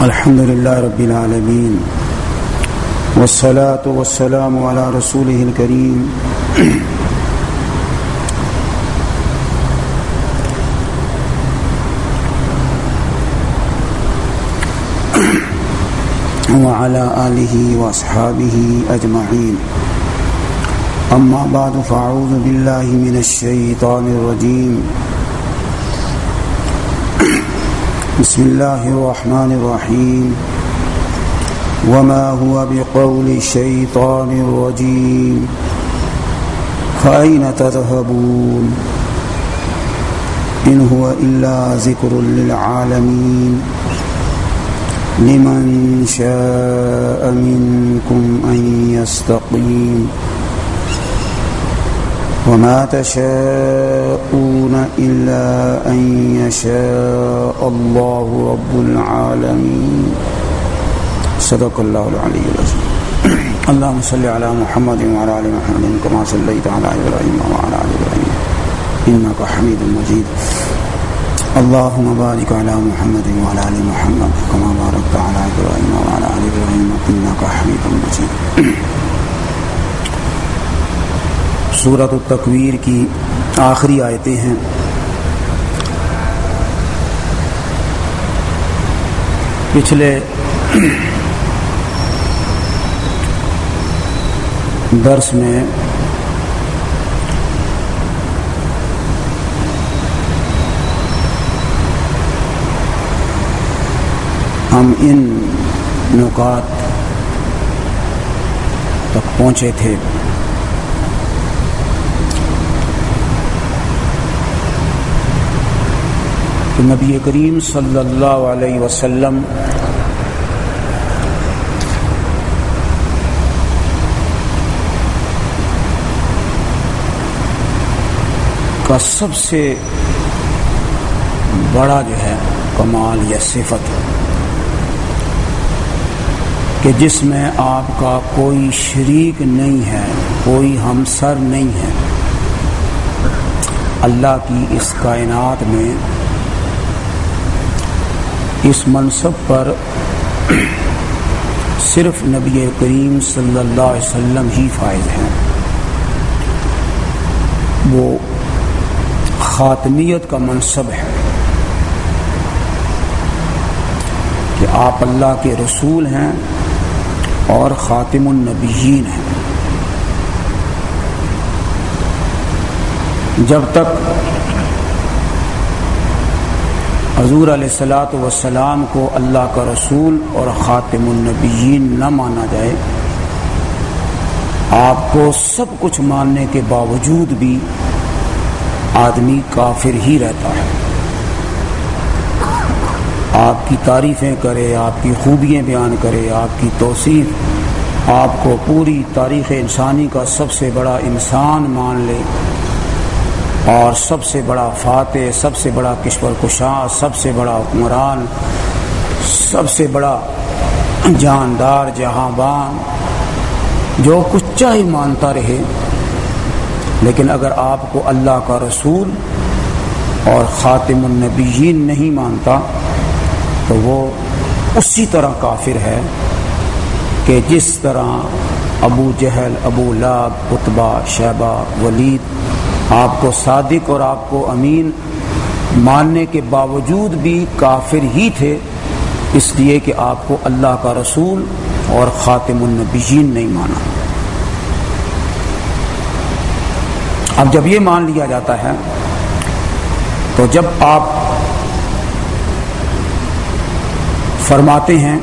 الحمد لله رب العالمين والصلاة والسلام على رسوله الكريم وعلى آله وأصحابه أجمعين أما بعد فأعوذ بالله من الشيطان الرجيم بسم الله الرحمن الرحيم. وما هو بقول شيطان رجيم فأين تذهبون؟ إن هو إلا ذكر للعالمين. لمن شاء منكم أن يستقيم. وما تشاءون إلا أن يشاء الله رب العالمين. صدق الله العلي العظيم. اللهم صل على محمد وعلى آل محمد كما صليت على إبراهيم وعلى آل إبراهيم. إنك حميد مجيد. اللهم بارك على محمد وعلى آل محمد كما باركت على إبراهيم وعلى آل إبراهيم. إنك حميد مجيد. صورت التکویر کی آخری آیتیں ہیں۔ پچھلے درس میں ہم ان نکات تک پہنچے تھے۔ کہ نبی کریم صلی اللہ علیہ وسلم کا سب سے بڑا جو ہے کمال یا صفت کہ جس میں آپ کا کوئی شریک نہیں ہے، کوئی ہمسر نہیں ہے۔ اللہ کی اس کائنات میں اس منصب پر صرف نبی کریم صلی اللہ علیہ وسلم ہی فائز ہیں۔ وہ خاتمیت کا منصب ہے کہ آپ اللہ کے رسول ہیں اور خاتم النبیین ہیں۔ جب تک حضور علیہ السلاۃ وسلام کو اللہ کا رسول اور خاتم النبیین نہ مانا جائے۔ آپ کو سب کچھ ماننے کے باوجود بھی آدمی کافر ہی رہتا ہے۔ آپ کی تعریفیں کرے، آپ کی خوبیاں بیان کرے، آپ کی توصیف آپ کو پوری تاریخ انسانی کا سب سے بڑا انسان مان لے۔ اور سب سے بڑا فاتح، سب سے بڑا کشور کشاں سب سے بڑا حکمران، سب سے بڑا جاندار جہاں بان جو کچھ چاہے مانتا رہے۔ لیکن اگر آپ کو اللہ کا رسول اور خاتم النبیین نہیں مانتا، تو وہ اسی طرح کافر ہے کہ جس طرح ابو جہل، ابو لاب اتبا شہبہ، ولید آپ کو صادق اور آپ کو امین ماننے کے باوجود بھی کافر ہی تھے، اس لیے کہ آپ کو اللہ کا رسول اور خاتم النبیین نہیں مانا۔ اب جب یہ مان لیا جاتا ہے، تو جب آپ فرماتے ہیں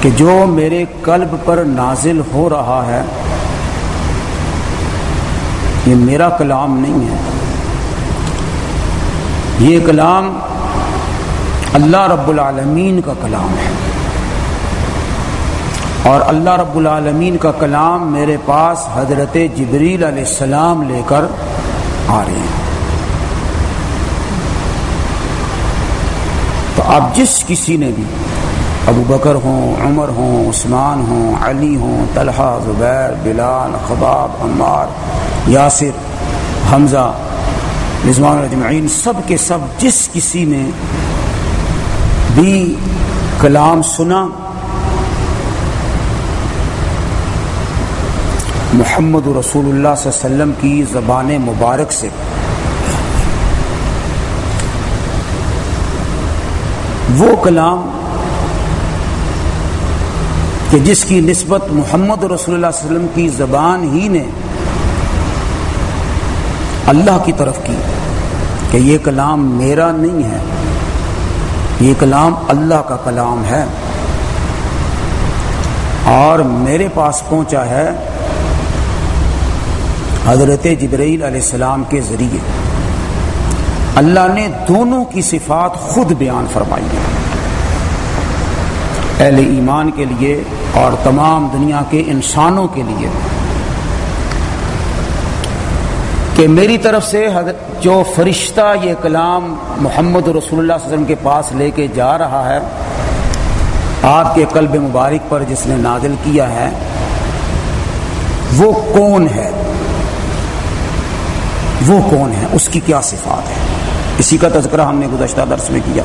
کہ جو میرے قلب پر نازل ہو رہا ہے یہ میرا کلام نہیں ہے۔ یہ کلام اللہ رب العالمین کا کلام ہے۔ اور اللہ رب العالمین کا کلام میرے پاس حضرت جبریل علیہ السلام لے کر آ رہے ہیں۔ تو اب جس کسی نے بھی ابو بکر ہوں، عمر ہوں، عثمان ہوں، علی ہوں، طلحہ، زبیر، بلال خباب عمار، یاسر، حمزہ، رضوان اجمعین، سب کے سب جس کسی نے بھی کلام سنا، محمد رسول اللہ صلی اللہ علیہ وسلم کی زبان مبارک سے۔ وہ کلام کہ جس کی نسبت محمد رسول اللہ صلی اللہ علیہ وسلم کی زبان ہی نے اللہ کی طرف کی کہ یہ کلام میرا نہیں ہے، یہ کلام اللہ کا کلام ہے۔ اور میرے پاس پہنچا ہے حضرت جبرائیل علیہ السلام کے ذریعے۔ اللہ نے دونوں کی صفات خود بیان فرمائی ہے اہل ایمان کے لیے اور تمام دنیا کے انسانوں کے لیے کہ میری طرف سے جو فرشتہ یہ کلام محمد رسول اللہ صلی اللہ علیہ وسلم کے پاس لے کے جا رہا ہے، آپ کے قلب مبارک پر جس نے نازل کیا ہے، وہ کون ہے؟ وہ کون ہے؟ اس کی کیا صفات ہے اسی کا تذکرہ ہم نے گزشتہ درس میں کیا۔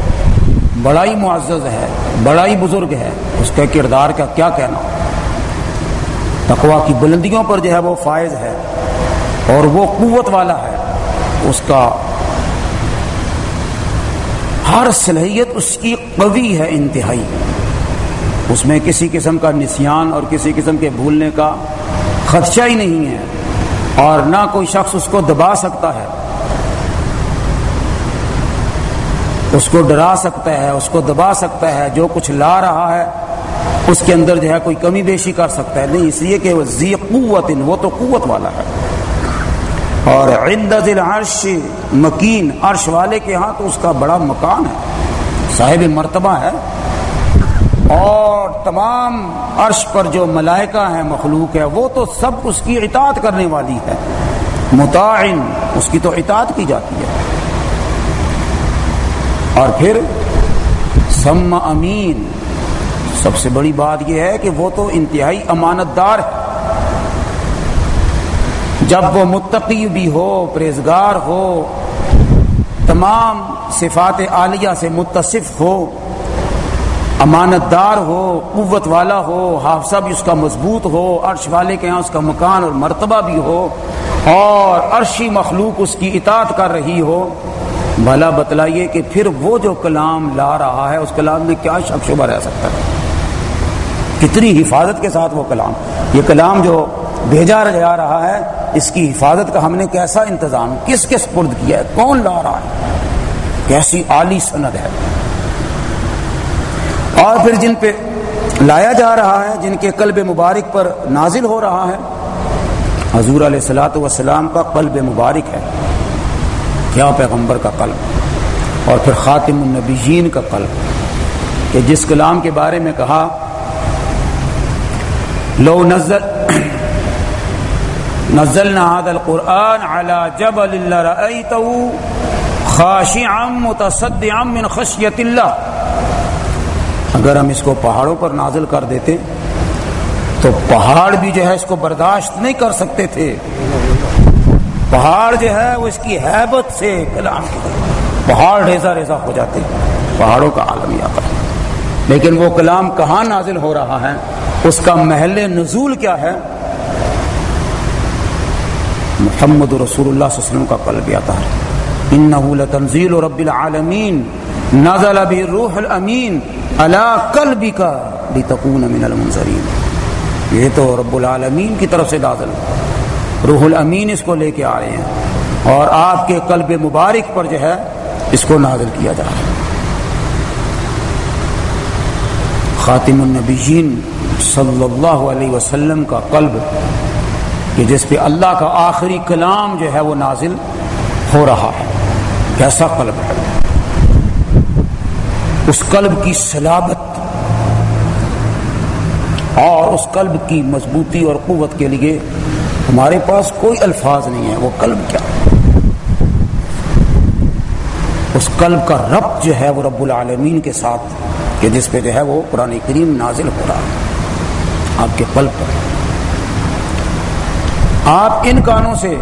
بڑا ہی معزز ہے بڑا ہی بزرگ ہے، اس کے کردار کا کیا کہنا؟ تقوا کی بلندیوں پر جو ہے وہ فائز ہے اور وہ قوت والا ہے۔ اس کا ہر صلاحیت اس کی قوی ہے، انتہائی۔ اس میں کسی قسم کا نسیان اور کسی قسم کے بھولنے کا خدشہ ہی نہیں ہے اور نہ کوئی شخص اس کو دبا سکتا ہے۔ اس کو ڈرا سکتا ہے، اس کو دبا سکتا ہے، جو کچھ لا رہا ہے، اس کے اندر جو ہے کوئی کمی بیشی کر سکتا ہے۔ نہیں، اس لیے کہ وہ زی قوت، وہ تو قوت والا ہے۔ اور عند ذل عرش مکین عرش والے کے ہاں تو اس کا بڑا مکان ہے۔ صاحب مرتبہ ہے۔ اور تمام عرش پر جو ملائکہ ہیں، مخلوق ہے وہ تو سب اس کی اطاعت کرنے والی ہے متعین اس کی تو اطاعت کی جاتی ہے۔ اور پھر سم امین، سب سے بڑی بات یہ ہے کہ وہ تو انتہائی امانت دار ہے۔ جب وہ متقی بھی ہو پریزگار ہو، تمام صفات عالیہ سے متصف ہو امانت دار ہو، قوت والا ہو، حافظہ بھی اس کا مضبوط ہو، عرش والے کے یہاں اس کا مکان اور مرتبہ بھی ہو، اور عرشی مخلوق اس کی اطاعت کر رہی ہو بھلا بتلائیے کہ پھر وہ جو کلام لا رہا ہے، اس کلام میں کیا شک شبہ رہ سکتا ہے؟ کتنی حفاظت کے ساتھ وہ کلام، یہ کلام جو بھیجا جا رہا ہے، اس کی حفاظت کا ہم نے کیسا انتظام، کس کس پرد کیا ہے، کون لا رہا ہے؟ کیسی عالی سند ہے؟ اور پھر جن پہ لایا جا رہا ہے، جن کے قلب مبارک پر نازل ہو رہا ہے، حضور علیہ السلاۃ وسلام کا قلب مبارک ہے۔ کیا پیغمبر کا قلب اور پھر خاتم النبیین کا قلب کہ جس کلام کے بارے میں کہا، لو نزل نزلنا هذا القرآن على جبل لرأيته خاشعا متصدعا من خشية الله اگر ہم اس کو پہاڑوں پر نازل کر دیتے تو پہاڑ بھی جو ہے اس کو برداشت نہیں کر سکتے تھے۔ پہاڑ جو ہے وہ اس کی حیبت سے کلام پہاڑ ریزا ریزا ہو جاتے پہاڑوں کا عالم آتا ہے لیکن وہ کلام کہاں نازل ہو رہا ہے؟ اس کا محل نزول کیا ہے؟ محمد رسول اللہ صلی اللہ علیہ وسلم کا قلب آتا ہے۔ انه لتنزيل رب العالمین۔ نزل به الروح الامین۔ على قلبك لتكون من المنذرین۔ یہ تو رب العالمین کی طرف سے نازل۔ ہے روح الامین اس کو لے کے آ رہے ہیں اور آپ کے قلب مبارک پر جو ہے اس کو نازل کیا جا رہا ہے۔ خاتم النبیین صلی اللہ علیہ وسلم کا قلب کہ جس پہ اللہ کا آخری کلام جو ہے وہ نازل ہو رہا ہے۔ کیسا قلب ہے۔ اس قلب کی سلابت اور اس قلب کی مضبوطی اور قوت کے لیے ہمارے پاس کوئی الفاظ نہیں ہے، وہ قلب کیا؟ اس قلب کا رب جو ہے، وہ رب العالمین کے ساتھ، کہ جس پہ جو ہے وہ قرآن کریم نازل ہو رہا ہے۔ آپ کے قلب پر۔ آپ ان کانوں سے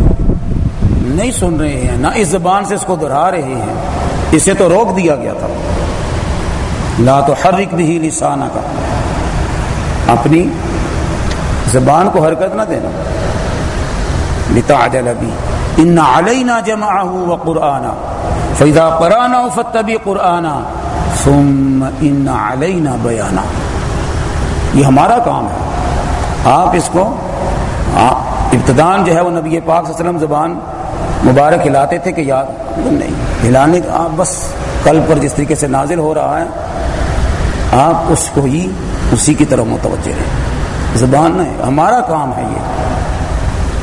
نہیں سن رہے ہیں، نہ اس زبان سے اس کو دہرا رہے ہیں۔ اسے تو روک دیا گیا تھا۔ لا تو ہر رک بھی لسانہ کا اپنی زبان کو حرکت نہ دینا۔ بتا ابھی ان علینا جمع و قرآن فیدا قرآن فتبی قرآن ثم ان علینا بیانا یہ ہمارا کام ہے. آپ اس کو ابتدان جو ہے وہ نبی پاک صلی اللہ علیہ وسلم زبان مبارک ہلاتے تھے کہ یاد نہیں، ہلانے کا آپ بس کل پر جس طریقے سے نازل ہو رہا ہے، آپ اس کو ہی اسی کی طرف متوجہ رہیں۔ زبان نہیں، ہمارا کام ہے یہ۔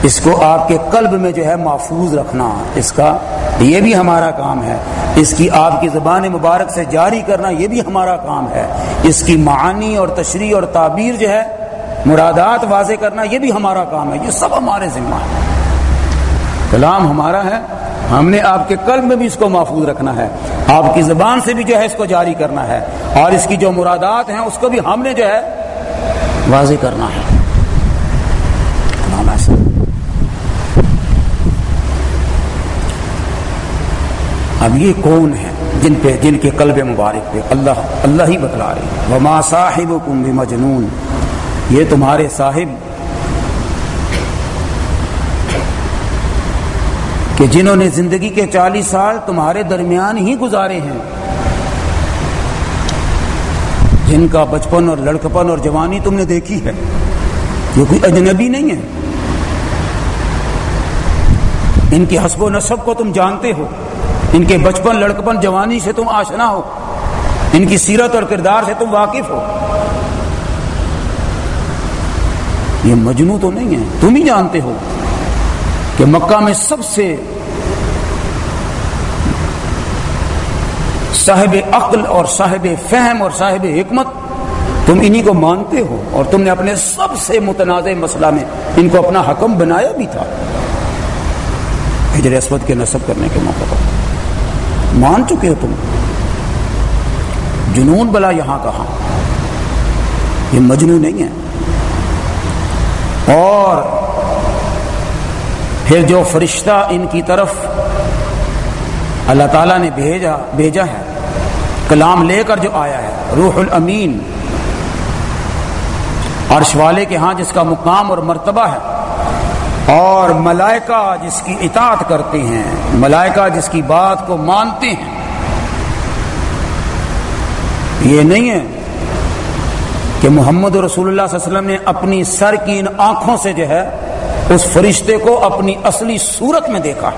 اس کو آپ کے قلب میں جو ہے محفوظ رکھنا، اس کا یہ بھی ہمارا کام ہے۔ اس کی آپ کی زبان مبارک سے جاری کرنا یہ بھی ہمارا کام ہے۔ اس کی معانی اور تشریح اور تعبیر جو ہے، مرادات واضح کرنا یہ بھی ہمارا کام ہے۔ یہ سب ہمارے ذمہ ہے کلام ہمارا ہے۔ ہم نے آپ کے قلب میں بھی اس کو محفوظ رکھنا ہے۔ آپ کی زبان سے بھی جو ہے اس کو جاری کرنا ہے۔ اور اس کی جو مرادات ہیں، اس کو بھی ہم نے جو ہے واضح کرنا ہے۔ اب یہ کون ہے جن پہ جن کے قلب مبارک پہ اللہ اللہ ہی بتلا رہے وما صاحب کم مجنون یہ تمہارے صاحب کہ جنہوں نے زندگی کے چالیس سال تمہارے درمیان ہی گزارے ہیں۔ جن کا بچپن اور لڑکپن اور جوانی تم نے دیکھی ہے۔ یہ کوئی اجنبی نہیں ہے۔ ان کی حسب و نصب کو تم جانتے ہو۔ ان کے بچپن لڑکپن جوانی سے تم آشنا ہو۔ ان کی سیرت اور کردار سے تم واقف ہو۔ یہ مجنو تو نہیں ہے، تم ہی جانتے ہو کہ مکہ میں سب سے صاحب عقل اور صاحب فہم اور صاحب حکمت تم انہی کو مانتے ہو اور تم نے اپنے سب سے متنازع مسئلہ میں ان کو اپنا حکم بنایا بھی تھا۔ ہجر اسود کے نصب کرنے کے موقع پر۔ مان چکے ہو تم۔ جنون بلا یہاں کہاں؟ یہ مجنو نہیں ہے۔ اور پھر جو فرشتہ ان کی طرف اللہ تعالیٰ نے بھیجا بھیجا ہے، کلام لے کر جو آیا ہے، روح الامین، عرش والے کے ہاں جس کا مقام اور مرتبہ ہے۔ اور ملائکہ جس کی اطاعت کرتے ہیں، ملائکہ جس کی بات کو مانتے ہیں۔ یہ نہیں ہے کہ محمد رسول اللہ صلی اللہ علیہ وسلم نے اپنی سر کی ان آنکھوں سے جو ہے اس فرشتے کو اپنی اصلی صورت میں دیکھا۔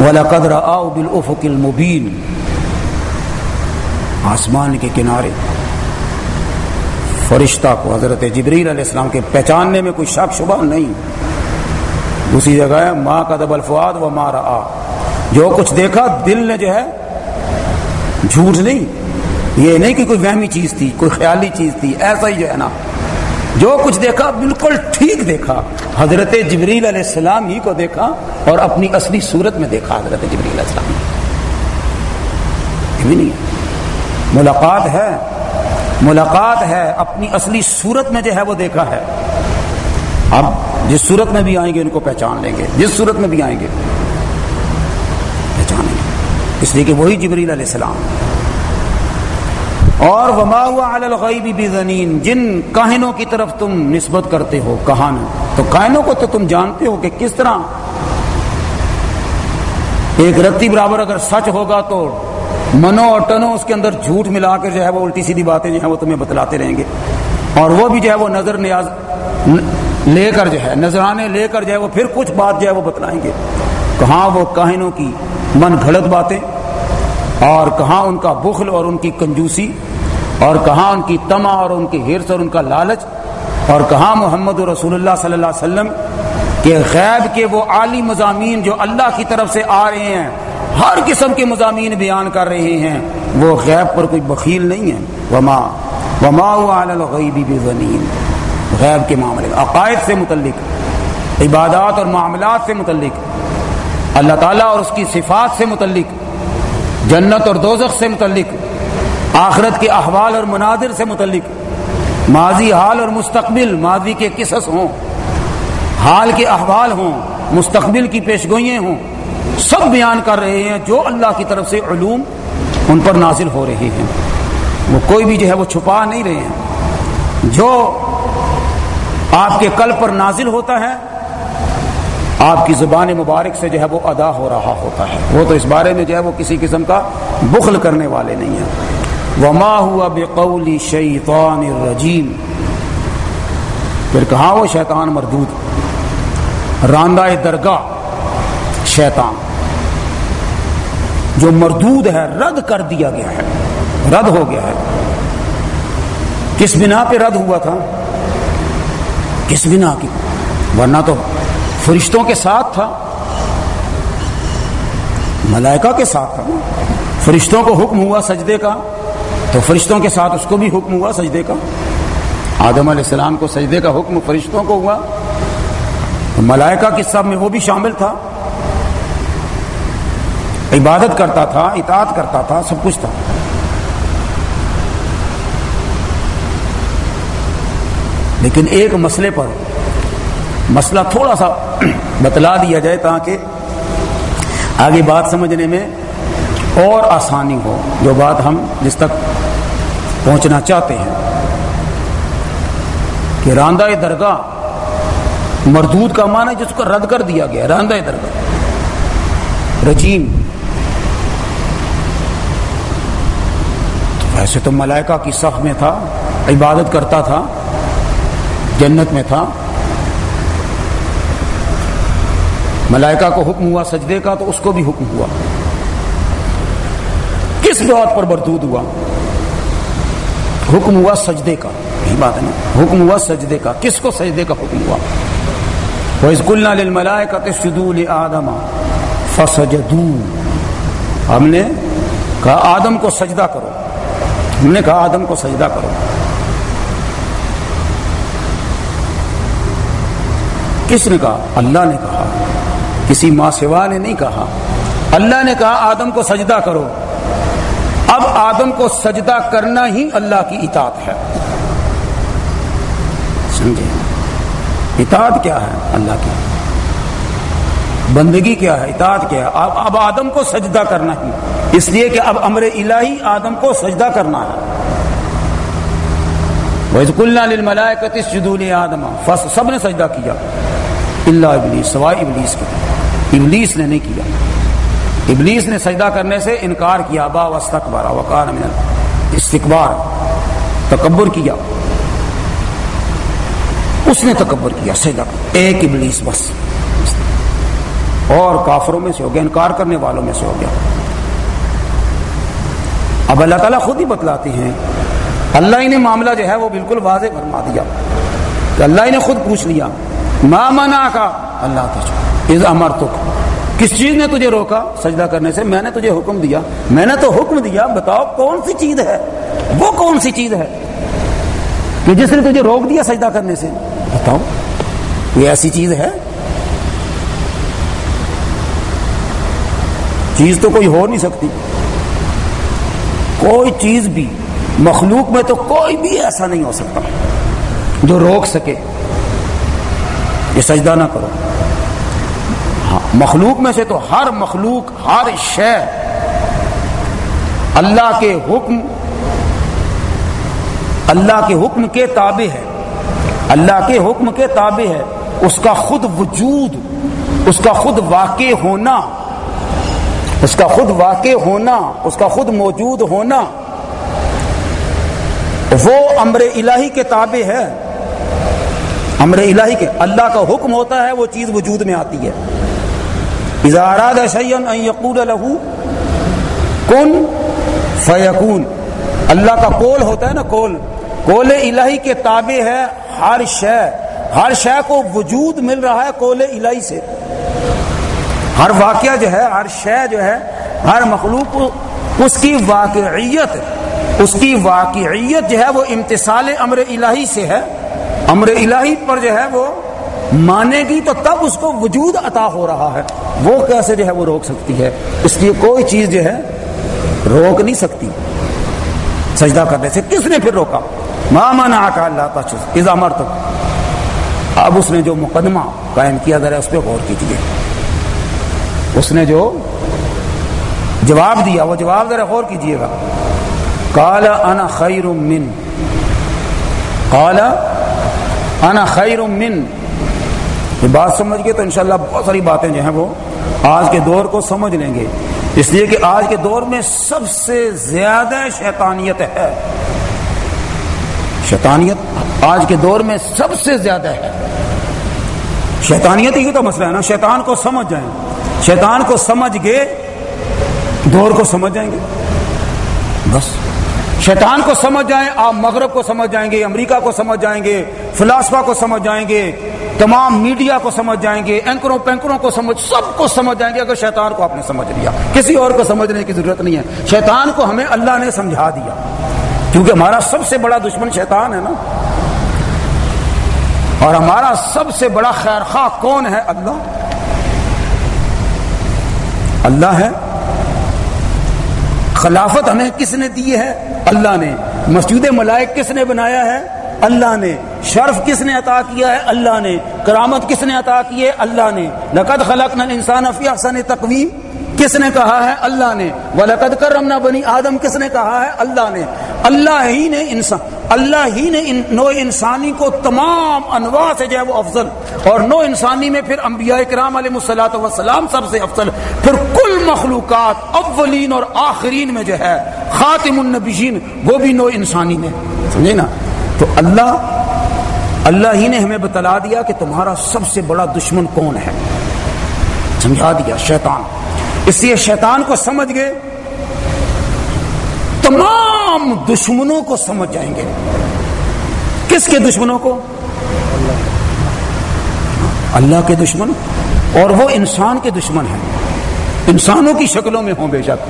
وَلَقَدْ رَآُ بِالْأُفُقِ الْمُبِينِ۔ آسمان کے کنارے۔ فرشتہ کو حضرت جبریل علیہ السلام کے پہچاننے میں کوئی شک شبہ نہیں۔ دوسری جگہ ہے، ماں کا دبل فواد و ماں رآ جو کچھ دیکھا، دل نے جو ہے، جھوٹ نہیں۔ یہ نہیں کہ کوئی وہمی چیز تھی، کوئی خیالی چیز تھی، ایسا ہی جو ہے نا۔ جو کچھ دیکھا، بالکل ٹھیک دیکھا۔ حضرت جبریل علیہ السلام ہی کو دیکھا اور اپنی اصلی صورت میں دیکھا، حضرت جبریل علیہ السلام۔ بھی نہیں۔ ملاقات ہے۔ ملاقات ہے، اپنی اصلی صورت میں جو ہے وہ دیکھا ہے۔ اب جس صورت میں بھی آئیں گے، ان کو پہچان لیں گے۔ جس صورت میں بھی آئیں گے، پہچانیں گے۔ اس لیے کہ وہی جبریل علیہ السلام۔ اور وما ہوا الغیبی بزنین جن کاہنوں کی طرف تم نسبت کرتے ہو کہان تو کائنوں کو تو تم جانتے ہو کہ کس طرح ایک رتی برابر اگر سچ ہوگا تو منو اور ٹنو اس کے اندر جھوٹ ملا کر جو ہے وہ الٹی سیدھی باتیں جو ہے وہ تمہیں بتلاتے رہیں گے اور وہ بھی جو ہے وہ نظر نیاز لے کر جو ہے نظرانے لے کر جو ہے وہ پھر کچھ بات جو ہے وہ بتلائیں گے۔ کہاں وہ کاہنوں کی من گھڑت باتیں اور کہاں ان کا بخل اور ان کی کنجوسی اور کہاں ان کی تما اور ان کی حرص اور ان کا لالچ اور کہاں محمد رسول اللہ صلی اللہ علیہ وسلم کہ غیب کے وہ عالی مضامین جو اللہ کی طرف سے آ رہے ہیں۔ ہر قسم کے مضامین بیان کر رہے ہیں۔ وہ غیب پر کوئی بخیل نہیں ہے۔ وما وما الغیبی بزنین غیب کے معاملے عقائد سے متعلق، عبادات اور معاملات سے متعلق۔ اللہ تعالیٰ اور اس کی صفات سے متعلق، جنت اور دوزخ سے متعلق، آخرت کے احوال اور مناظر سے متعلق۔ ماضی حال اور مستقبل، ماضی کے قصص ہوں۔ حال کے احوال ہوں، مستقبل کی پیشگوئیں ہوں۔ سب بیان کر رہے ہیں جو اللہ کی طرف سے علوم ان پر نازل ہو رہے ہیں۔ وہ کوئی بھی جو ہے وہ چھپا نہیں رہے ہیں۔ جو آپ کے کل پر نازل ہوتا ہے، آپ کی زبان مبارک سے جو ہے وہ ادا ہو رہا ہوتا ہے۔ وہ تو اس بارے میں جو ہے وہ کسی قسم کا بخل کرنے والے نہیں ہیں۔ وما ہوا بقول شیطان الرجیم پھر کہاں وہ شیطان مردود؟ راندہ درگاہ۔ شیطان جو مردود ہے، رد کر دیا گیا ہے۔ رد ہو گیا ہے۔ کس بنا پہ رد ہوا تھا؟ کس بنا کی؟ ورنہ تو فرشتوں کے ساتھ تھا۔ ملائکہ کے ساتھ تھا۔ فرشتوں کو حکم ہوا سجدے کا۔ تو فرشتوں کے ساتھ اس کو بھی حکم ہوا سجدے کا۔ آدم علیہ السلام کو سجدے کا حکم فرشتوں کو ہوا۔ ملائکہ کے سب میں وہ بھی شامل تھا۔ عبادت کرتا تھا، اطاعت کرتا تھا، سب کچھ تھا۔ لیکن ایک مسئلے پر مسئلہ تھوڑا سا بتلا دیا جائے تاکہ آگے بات سمجھنے میں اور آسانی ہو، جو بات ہم جس تک پہنچنا چاہتے ہیں۔ کہ راندہ درگاہ مردود کا معنی جس کو رد کر دیا گیا، راندہ درگاہ۔ رجیم۔ ویسے تو ملائکہ کی صف میں تھا، عبادت کرتا تھا، جنت میں تھا۔ ملائکہ کو حکم ہوا سجدے کا، تو اس کو بھی حکم ہوا۔ کس بات پر بردود ہوا؟ حکم ہوا سجدے کا۔ یہی بات ہے نا۔ حکم ہوا سجدے کا۔ کس کو سجدے کا حکم ہوا؟ آدم فسجدو ہم نے کہا، آدم کو سجدہ کرو۔ ہم نے کہا آدم کو سجدہ کرو۔ کس نے کہا؟ اللہ نے کہا۔ کسی ماں سوا نے نہیں کہا۔ اللہ نے کہا آدم کو سجدہ کرو۔ اب آدم کو سجدہ کرنا ہی اللہ کی اطاعت ہے۔ سمجھے؟ اطاعت کیا ہے اللہ کی؟ بندگی کیا ہے، اطاعت کیا ہے؟ اب اب آدم کو سجدہ کرنا ہی اس لیے کہ اب امر الہی آدم کو سجدہ کرنا ہے۔ آدم سب نے سجدہ کیا۔ اللہ ابلیس سوائے ابلیس کے۔ ابلیس نے نہیں کیا۔ ابلیس نے سجدہ کرنے سے انکار کیا۔ با وستکبارا وقان من استقبار تکبر کیا۔ اس نے تکبر کیا، سجدہ۔ ایک ابلیس بس۔ اور کافروں میں سے ہو گیا، انکار کرنے والوں میں سے ہو گیا۔ اب اللہ تعالیٰ خود ہی بتلاتے ہیں۔ اللہ ہی نے معاملہ جو ہے وہ بالکل واضح فرما دیا۔ کہ اللہ ہی نے خود پوچھ لیا۔ ماں منا کا اللہ امر تک کس چیز نے تجھے روکا سجدہ کرنے سے؟ میں نے تجھے حکم دیا۔ میں نے تو حکم دیا۔ بتاؤ کون سی چیز ہے؟ وہ کون سی چیز ہے کہ جس نے تجھے روک دیا سجدہ کرنے سے؟ بتاؤ۔ یہ ایسی چیز ہے چیز تو کوئی ہو نہیں سکتی۔ کوئی چیز بھی مخلوق میں تو کوئی بھی ایسا نہیں ہو سکتا جو روک سکے۔ یہ سجدہ نہ کرو۔ ہاں مخلوق میں سے تو ہر مخلوق، ہر شے اللہ کے حکم، اللہ کے حکم کے تابع ہے۔ اللہ کے حکم کے تابع ہے۔ اس کا خود وجود، اس کا خود واقع ہونا اس کا خود واقع ہونا، اس کا خود موجود ہونا، وہ امر الہی کے تابع ہے۔ امر الہی کے، اللہ کا حکم ہوتا ہے، وہ چیز وجود میں آتی ہے۔ اظہارات یقول لہو کن فیقون اللہ کا کول ہوتا ہے نا کول کول الہی کے تابع ہے، ہر شے۔ ہر شے کو وجود مل رہا ہے کول الہی سے۔ ہر واقعہ جو ہے، ہر شے جو ہے، ہر مخلوق اس کی واقعیت، اس کی واقعیت جو ہے، وہ امتصال امر الہی سے ہے۔ امر الہی پر جو ہے، وہ مانے گی تو تب اس کو وجود عطا ہو رہا ہے۔ وہ کیسے جو ہے، وہ روک سکتی ہے۔ اس لیے کوئی چیز جو ہے، روک نہیں سکتی۔ سجدہ کرنے سے کس نے پھر روکا؟ ماما کا اللہ مر تک اب اس نے جو مقدمہ قائم کیا، ذرا اس پہ غور کیجیے اس نے جو جواب دیا، وہ جواب ذرا غور کیجیے گا۔ کالا انا خیر من کالا انا خیر من یہ بات سمجھ گئے تو انشاءاللہ بہت ساری باتیں جو ہیں وہ آج کے دور کو سمجھ لیں گے۔ اس لیے کہ آج کے دور میں سب سے زیادہ شیطانیت ہے۔ شیطانیت آج کے دور میں سب سے زیادہ ہے۔ شیطانیت ہی تو مسئلہ ہے نا۔ شیطان کو سمجھ جائیں۔ شیطان کو سمجھ گئے دور کو سمجھ جائیں گے۔ بس۔ شیطان کو سمجھ جائیں، آپ مغرب کو سمجھ جائیں گے، امریکہ کو سمجھ جائیں گے، فلاسفہ کو سمجھ جائیں گے، تمام میڈیا کو سمجھ جائیں گے، اینکروں پینکروں کو سمجھ، سب کو سمجھ جائیں گے۔ اگر شیطان کو آپ نے سمجھ لیا، کسی اور کو سمجھنے کی ضرورت نہیں ہے۔ شیطان کو ہمیں اللہ نے سمجھا دیا۔ کیونکہ ہمارا سب سے بڑا دشمن شیطان ہے نا۔ اور ہمارا سب سے بڑا خیر خواہ کون ہے؟ اللہ۔ اللہ ہے۔ خلافت ہمیں کس نے دی ہے؟ اللہ نے۔ مسجد ملائک کس نے بنایا ہے؟ اللہ نے۔ شرف کس نے عطا کیا ہے؟ اللہ نے۔ کرامت کس نے عطا کی ہے؟ اللہ نے۔ لقد خلق انسان افی احسن تقویم۔ کس نے کہا ہے؟ اللہ نے۔ وَلَقَدْ كَرَّمْنَا بنی آدم کس نے کہا ہے؟ اللہ نے۔ اللہ ہی نے انسان۔ اللہ ہی نے نو انسانی کو تمام انواع سے جو ہے وہ افضل اور نو انسانی میں پھر انبیاء کرام علیہ السلاۃ وسلام سب سے افضل پھر کل مخلوقات اولین اور آخرین میں جو ہے خاتم النبیین وہ بھی نو انسانی میں سمجھے نا؟ تو اللہ اللہ ہی نے ہمیں بتلا دیا کہ تمہارا سب سے بڑا دشمن کون ہے؟ سمجھا دیا شیطان۔ اس لیے شیطان کو سمجھ گئے۔ تمام دشمنوں کو سمجھ جائیں گے۔ کس کے دشمنوں کو؟ اللہ کے دشمن۔ اور وہ انسان کے دشمن ہیں۔ انسانوں کی شکلوں میں ہوں بے شک۔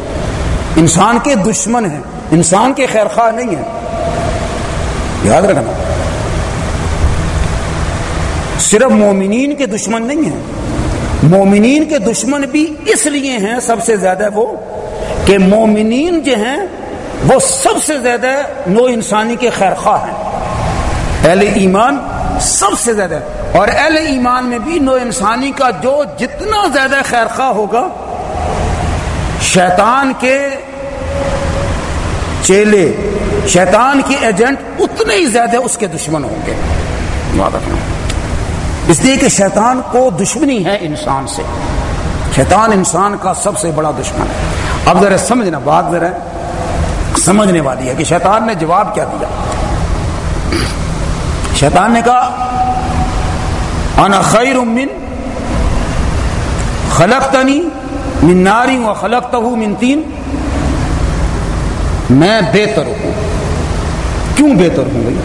انسان کے دشمن ہیں۔ انسان کے خیر خواہ نہیں ہیں۔ یاد رکھنا۔ صرف مومنین کے دشمن نہیں ہیں۔ مومنین کے دشمن بھی اس لیے ہیں سب سے زیادہ وہ کہ مومنین جو ہیں وہ سب سے زیادہ نو انسانی کے خیر خواہ ہیں۔ اہل ایمان سب سے زیادہ۔ اور اہل ایمان میں بھی نو انسانی کا جو جتنا زیادہ خیر خواہ ہوگا، شیطان کے چیلے، شیطان کے ایجنٹ اتنے ہی زیادہ اس کے دشمن ہوں گے۔ اس لیے کہ شیطان کو دشمنی ہے انسان سے۔ شیطان انسان کا سب سے بڑا دشمن ہے۔ اب ذرا سمجھنا بات ذرا۔ سمجھنے والی ہے کہ شیطان نے جواب کیا دیا۔ شیطان نے کہا، انا خیر من خلقتنی من ناری و خلقتہ من تین۔ میں بہتر ہوں۔ کیوں بہتر ہوں بھائی؟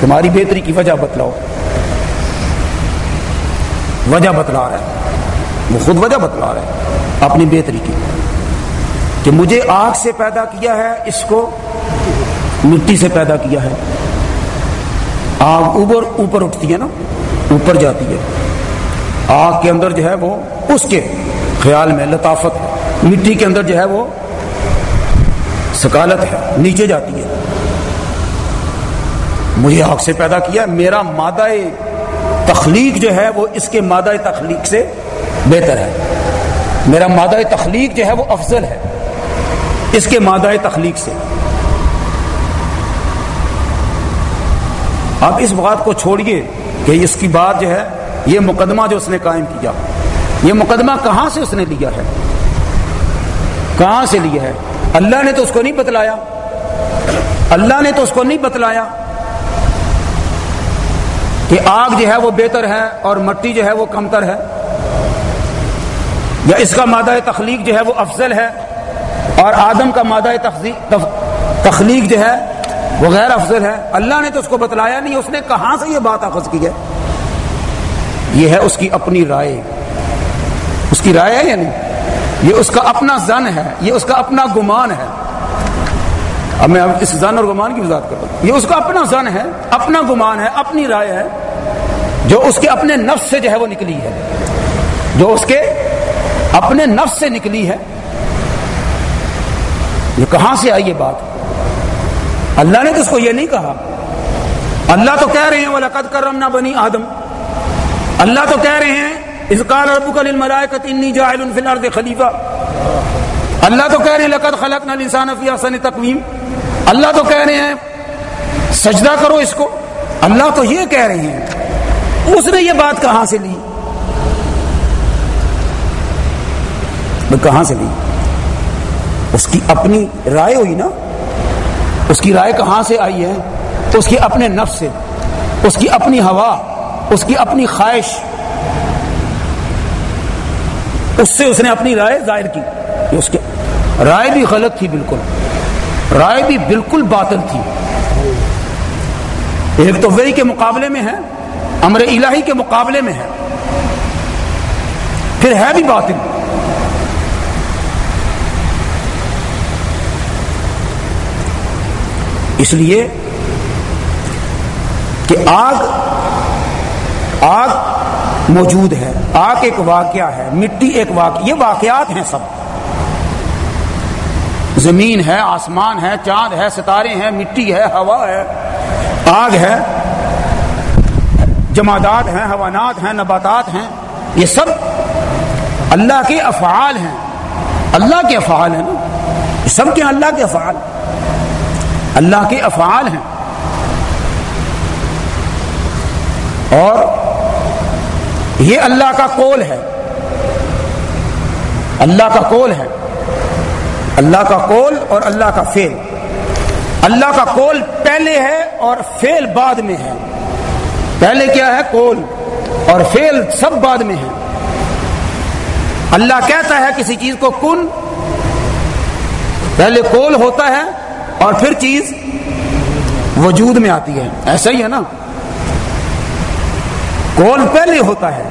تمہاری بہتری کی وجہ بتلاؤ۔ وجہ بتلا رہا ہے۔ وہ خود وجہ بتلا رہا ہے اپنی بہتری کی۔ کہ مجھے آگ سے پیدا کیا ہے، اس کو مٹی سے پیدا کیا ہے۔ آگ اوپر اوپر اٹھتی ہے نا، اوپر جاتی ہے۔ آگ کے اندر جو ہے وہ اس کے خیال میں لطافت مٹی کے اندر جو ہے وہ سکالت ہے، نیچے جاتی ہے۔ مجھے آگ سے پیدا کیا، میرا مادہ تخلیق جو ہے وہ اس کے مادہ تخلیق سے بہتر ہے۔ میرا مادہ تخلیق جو ہے وہ افضل ہے۔ اس کے مادہ تخلیق سے۔ اب اس بات کو چھوڑیے کہ اس کی بات جو ہے، یہ مقدمہ جو اس نے قائم کیا، یہ مقدمہ کہاں سے اس نے لیا ہے؟ کہاں سے لیا ہے؟ اللہ نے تو اس کو نہیں بتلایا۔ اللہ نے تو اس کو نہیں بتلایا کہ آگ جو ہے وہ بہتر ہے اور مٹی جو ہے وہ کمتر ہے، یا اس کا مادہ تخلیق جو ہے وہ افضل ہے۔ اور آدم کا مادہ تخلیق جو ہے وہ غیر افضل ہے۔ اللہ نے تو اس کو بتلایا نہیں، اس نے کہاں سے یہ بات اخذ کی ہے؟ یہ ہے اس کی اپنی رائے۔ اس کی رائے ہے یا نہیں؟ یہ اس کا اپنا زن ہے، یہ اس کا اپنا گمان ہے۔ اب میں اس زن اور گمان کی وضاحت کرتا ہوں۔ یہ اس کا اپنا زن ہے، اپنا گمان ہے، اپنی رائے ہے۔ جو اس کے اپنے نفس سے جو ہے وہ نکلی ہے۔ جو اس کے اپنے نفس سے نکلی ہے یہ کہاں سے آئی یہ بات؟ اللہ نے تو اس کو یہ نہیں کہا۔ اللہ تو کہہ رہے ہیں وہ لقت کرم نہ بنی آدم۔ اللہ تو کہہ رہے ہیں اس کال ربک للملائکۃ انی جاعل فی الارض خلیفہ اللہ تو کہہ رہے ہیں، لقد خلقنا الانسان فی احسن تقویم اللہ تو کہہ رہے ہیں، سجدہ کرو اس کو۔ اللہ تو یہ کہہ رہے ہیں، اس نے یہ بات کہاں سے لی؟ کہاں سے لی؟ اس کی اپنی رائے ہوئی نا، اس کی رائے کہاں سے آئی ہے؟ اس کے اپنے نفس سے، اس کی اپنی ہوا، اس کی اپنی خواہش۔ اس سے اس نے اپنی رائے ظاہر کی اس کے، رائے بھی غلط تھی بالکل۔ رائے بھی بالکل باطل تھی۔ ایک تو وہی کے مقابلے میں ہے، امر الہی کے مقابلے میں ہے۔ پھر ہے بھی باطل۔ اس لیے کہ آگ آگ موجود ہے، آگ ایک واقعہ ہے، مٹی ایک واقع یہ واقعات ہیں سب۔ زمین ہے، آسمان ہے، چاند ہے، ستارے ہیں، مٹی ہے، ہوا ہے، آگ ہے، جمادات ہیں حوانات ہیں، نباتات ہیں، یہ سب اللہ کے افعال ہیں۔ اللہ کے افعال ہیں نا۔ سب کے اللہ کے افعال۔ اللہ کے افعال ہیں۔ اور یہ اللہ کا کول ہے۔ اللہ کا کول ہے۔ اللہ کا کول اور اللہ کا فیل اللہ کا کول پہلے ہے اور فیل بعد میں ہے۔ پہلے کیا ہے؟ کول اور فیل سب بعد میں ہے۔ اللہ کہتا ہے کسی چیز کو کن۔ پہلے کول ہوتا ہے۔ اور پھر چیز وجود میں آتی ہے۔ ایسا ہی ہے نا۔ کول پہلے ہوتا ہے۔